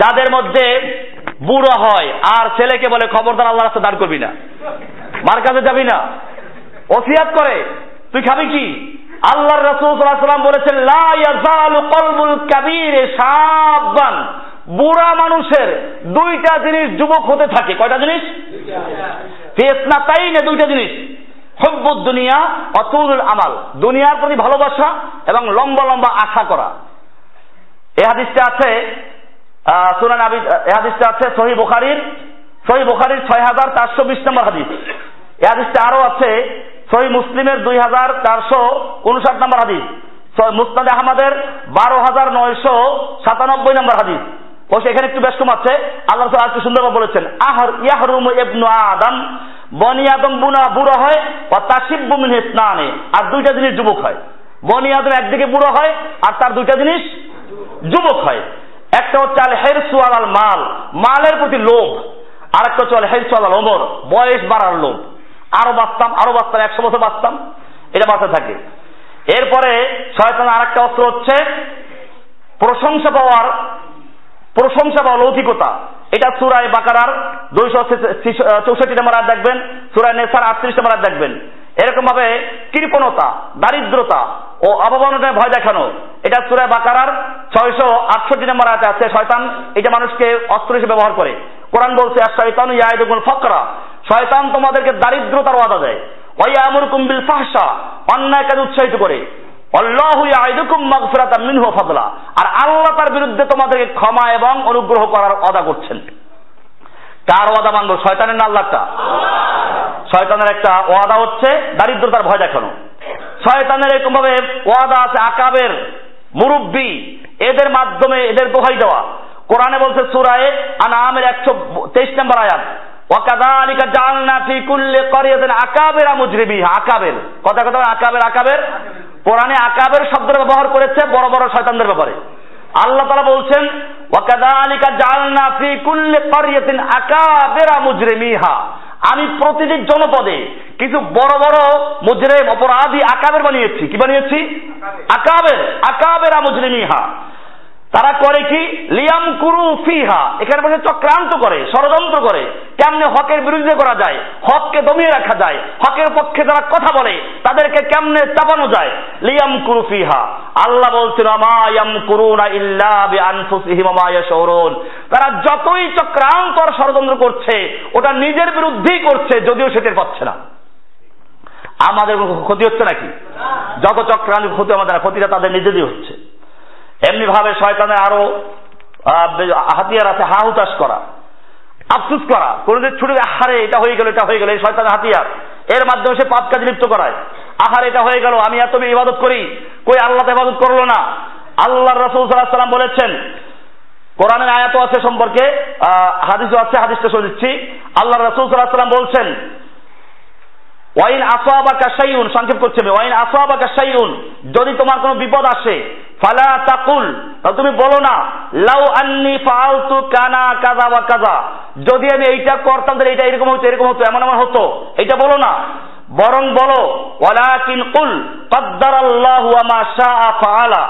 Speaker 1: যাদের মধ্যে বুড়ো হয়, আর ছেলেকে বলে খবরদার আল্লাহ রাস্তা দাঁড় করবি না। মার কাছে যাবি না। ওসিয়াত করে, তুই খাবি কি? আল্লাহ রসুলাম বলেছেন, লা ইয়াজালু কলবুল কাবীর সাবান বুড়া মানুষের দুইটা জিনিস যুবক হতে থাকে। কয়টা জিনিস? ফেসনা তাই না দুইটা জিনিস। হব্বুদ দুনিয়া অতুল আমাল। দুনিয়ার প্রতি ভালোবাসা এবং লম্বা লম্বা আশা করা। এ হাদিসটা আছে সুনান আবি হাদিসটা আছে সহি বুখারির। সহি বুখারির ছয় হাজার চারশো বিশ নম্বর হাদিস। এ হাদিসটা আরও আছে, সহি মুসলিমের দুই হাজার চারশো উনষাট নম্বর হাদিস। মুস্তাদ আহমদের বারো হাজার নয়শো সাতানব্বই নম্বর হাদিস। ও সেখানে একটু বেশ কম আছে। আল্লাহ আর একটু সুন্দর বলেছেন, আহর ইয়াহরুম ইবনু আদম? বনি আদম বুনা বুড়ো হয় ও তাসিব্বু মিন ইসনানে। আর দুইটা জিনিস যুবক হয়। বনি আদম একদিকে বুড়ো হয়, আর তার দুইটা জিনিস যুবক হয়। একটা হচ্ছে আল হেরসু আল মাল, মালের প্রতি লোভ আর একটা হচ্ছে আল হেরসু আল ওমর, বয়স বাড়ার লোভ। আরও বাঁচতাম আরও বাঁচতাম, একশো বছর বাঁচতাম, এটা বাঁচতে থাকে। এরপরে শয়তান আর একটা অস্ত্র হচ্ছে প্রশংসা পাওয়ার, প্রশংসা বা লৌকিকতা। এটা সুরায় বাকারার দুইশো চৌষট্টি নম্বর আয় দেখবেন সুরায় নেসার আটত্রিশ নম্বর আয় দেখবেন। এরকম ভাবে কৃপণতা, দারিদ্রতা ও অবমাননায় ভয় দেখানো। এটা সুরায় বাকারার ছয়শো আটষট্টি নম্বর আয়তে আছে। শয়তান এটা মানুষকে অস্ত্র হিসেবে ব্যবহার করে। কোরআন বলছে শয়তান ইয়াইদুল ফকরা। শয়তান তোমাদেরকে দারিদ্রতার ওয়াদা দেয়। ওয়াইয়ামুর কুম্বিল ফাহসা অন্যায় কাজে উৎসাহিত করে। আর আল্লাহ তার বিরুদ্ধে তোমাদেরকে ক্ষমা এবং অনুগ্রহ করার অদা করছেন। কার ওয়াদা মানব? শয়তানের না আল্লাহটা শয়তানের একটা ওয়াদা হচ্ছে, দারিদ্রতার ভয় দেখানো। শয়তানের এরকম ভাবে ওয়াদা আছে, আকাবের মুরব্বী, এদের মাধ্যমে এদের দোহাই দেওয়া। কোরআনে বলছে সুরায়ে আনামের একশো তেইশ নম্বর আয়াত ওয়াকাদালিকা জালনা ফি কুল্লি করিয়াতিন আকাবেরা মুজরিমিহা আকাবের। কথা কথা আকাবের আকাবের? কোরআনে আকাবের শব্দের ব্যবহার করেছে বড় বড় শয়তানদের ব্যাপারে। আল্লাহ তারা বলছেন ওয়াকাদালিকা জালনা ফি কুল্লি করিয়াতিন আকাবেরা মুজরিমিহা আমি প্রতিটি জনপদে কিছু বড় বড় মুজরেম অপরাধী আকাবের বানিয়েছি কি বানিয়েছি আকাবের আকাবেরা মুজরিমিহা তারা করে কি? লিয়াম কুরু ফিহা। এখানে বসে চক্রান্ত করে, ষড়যন্ত্র করে। কেমনে হকের বিরুদ্ধে করা যায়? হককে দমিয়ে রাখা যায়। হকের পক্ষে যারা কথা বলে, তাদেরকে কেমনে চাপানো যায়? লিয়াম কুরু ফিহা। আল্লাহ বলছেন আমায়াম কুরুনা ইল্লা বি তারা যতই চক্রান্ত আর ষড়যন্ত্র করছে, ওটা নিজের বিরুদ্ধেই করছে, যদিও সেটা পাচ্ছে না। আমাদের ক্ষতি হচ্ছে নাকি? যত চক্রান্ত ক্ষতি আমাদের, ক্ষতিটা তাদের নিজেদেরই হচ্ছে। এমনি ভাবে শয়তানের আরও হাতিয়ার আছে, হা হুতাশ করা, আফসুস করা, কোনদিন ছুটে আহারে, এটা হয়ে গেল, এটা হয়ে গেল, এই শয়তানের হাতিয়ার। এর মাধ্যমে সে পাপ কাজে লিপ্ত করায়। আহার, এটা হয়ে গেল, আমি এত ইবাদত করি, কই আল্লাহ ইবাদত করল না? আল্লাহ রসুল সাল্লাহ সাল্লাম বলেছেন, কোরআনের আয়াত আছে সম্পর্কে হাদিসও আছে, হাদিসটা শুনে দিচ্ছি আল্লাহ রসুল সাল্লাহ সাল্লাম বলছেন ওয়াইন আসোয়াবা কাশাইউন সংক্ষেপ করছে ওয়াইন আসোয়াবা কাশাইউন যদি তোমার কোনো বিপদ আসে, ফালা তাকুল তুমি বলো না, লাউ আন্নি ফালতু কানা কাজা বা কাজা যদি আমি এইটা করতাম, তাহলে এটা এরকম হতো এরকম হতো, এমন এমন হতো এটা বলো না, বরং বলো, ওয়ালাকিন কুল কদ্দার আল্লাহু আমা শাআ ফাআলা,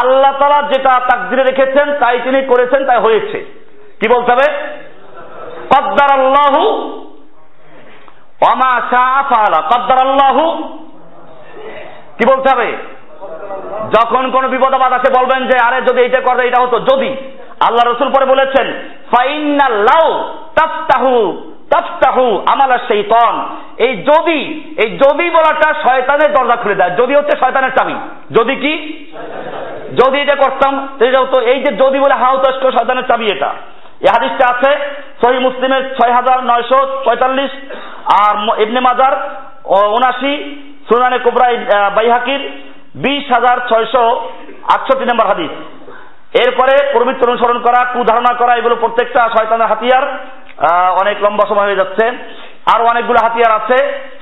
Speaker 1: আল্লাহ তাআলা যেটা তাকদিরে রেখেছেন, তাই তিনি করেছেন, তাই হয়েছে। কি বলতে হবে? কদ্দার আল্লাহু কদ্দার আল্লাহু কি বলতে হবে? যখন কোন বিপদ বাদ আছে বলবেন যে, আরে, যদি এইটা করে এটা হতো। যদি আল্লাহ রসুল পরে বলেছেন ফাইনাল্লাউ তাফতাহু তাফতাহু আমালা শৈতান এই যদি এই যদি বলাটা শয়তানের দরজা খুলে দেয়। যদি হচ্ছে শয়তানের চাবি। যদি কি? যদি এটা করতাম তো এই যে যদি বলে, হাউ হাউতাস শয়তানের চাবি এটা। এই হাদিসটা আছে সহি মুসলিমের ছয় হাজার নয়শো পঁয়তাল্লিশ আর ইবনে মাজার উনাশি সুনানে কোবরা বাইহাকির বিশ হাজার ছয়শো আটষট্টি নম্বর হাদিস। এরপরে পবিত্র অনুসরণ করা, কুধারণা করা, এগুলো প্রত্যেকটা শয়তানের হাতিয়ার অনেক লম্বা সময় হয়ে যাচ্ছে। আরও অনেকগুলো হাতিয়ার আছে।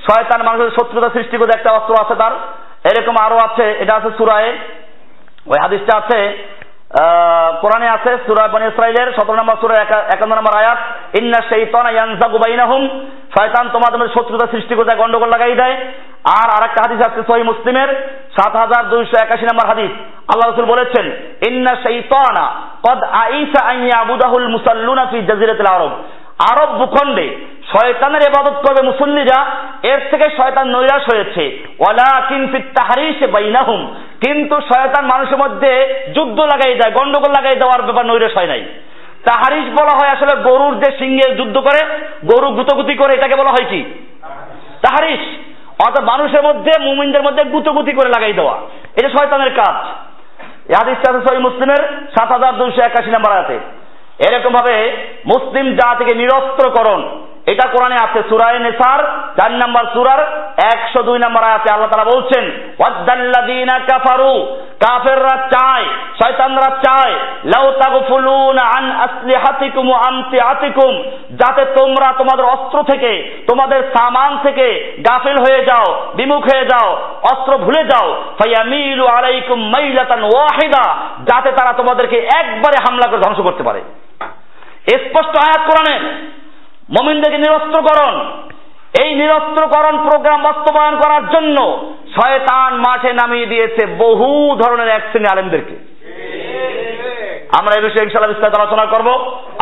Speaker 1: শয়তান মানুষের শত্রুতা সৃষ্টি করে একটা অস্ত্র আছে তার। এরকম আরও আছে, এটা আছে সুরায়। ওই হাদিসটা আছে কোরআনে আছে ইসরাইলের সতেরো নম্বর একান্ন নম্বর আয়াত, ইন্না ইয়ানজাগু বাইনাহুম শয়তান তোমাদের শত্রুতা সৃষ্টি করে গন্ডগোল লাগাই দেয়। আর আরেকটা হাদিস আছে সহি মুসলিমের, সাত হাজার দুইশো একাশি নম্বর হাদিস। আল্লাহ রসুল বলেছেন, ইন্না শাইতানা কদ আইসা আন ইয়াবুদাহুল মুসাল্লুনা ফি আরব আরব ভূখণ্ডে শয়তানের ইবাদত করবে মুসল্লিরা, এর থেকে শয়তান নৈরাশ হয়েছে। ওয়ালা কিনফিত বাইনাহুম। কিন্তু শয়তান মানুষের মধ্যে যুদ্ধ লাগাই দেয়, গন্ডগোল লাগাই দেওয়ার ব্যাপার নৈরাশ হয় নাই। তাহারিস বলা হয় আসলে গরুর যে সিংহে যুদ্ধ করে, গরু গুতগুতি করে, এটাকে বলা হয় কি? তাহারিস অর্থাৎ মানুষের মধ্যে, মুমিনদের মধ্যে গুতগুতি করে লাগাই দেওয়া। এটা শয়তানের কাজ। হাদিসটা আছে মুসলিমের সাত হাজার দুইশো একাশি নাম্বার আছে এরকম ভাবে মুসলিম জাতিকে নিরস্ত্রকরণ, এটা কোরআনে আছে সুরায় নেসার, চার নাম্বার সুরার একশো দুই নাম্বার আছে আল্লাহ তারা বলছেন, ওয়াদ্দাল্লাযীনা কাফারু, কাফেররা চায়, শয়তানরা চায়, লাউ তাগফুলুন আন আসলিহাতিকুম আমতিআতিকুম যাতে তোমরা তোমাদের অস্ত্র থেকে, তোমাদের সামান থেকে গাফিল হয়ে যাও, বিমুখ হয়ে যাও, অস্ত্র ভুলে যাও। ফায়ামিলু আলাইকুম মাইলাতান ওয়াহিদা, যাতে তারা তোমাদেরকে একবারে হামলা করে ধ্বংস করতে পারে। স্পষ্ট আয়াত কোরআনের মমিনদেরকে নিরস্ত্রকরণ। এই নিরস্ত্রকরণ প্রোগ্রাম বাস্তবায়ন করার জন্য শয়তান মাঠে নামিয়ে দিয়েছে বহু ধরনের এক শ্রেণি আলেমদেরকে। আমরা এই বিষয়ে ইনশাআল্লাহ বিস্তারিত আলোচনা করব।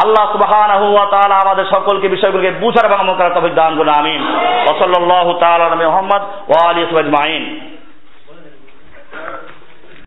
Speaker 1: আল্লাহ সুবহানাহু ওয়া তাআলা আমাদের সকলকে বিষয়গুলোকে বুঝার এবং আমল করার তৌফিক দান করুন, আমিন। ওয়া সাল্লাল্লাহু তাআলা আলা মুহাম্মদ ওয়া আলিহি ওয়া আজমাইন।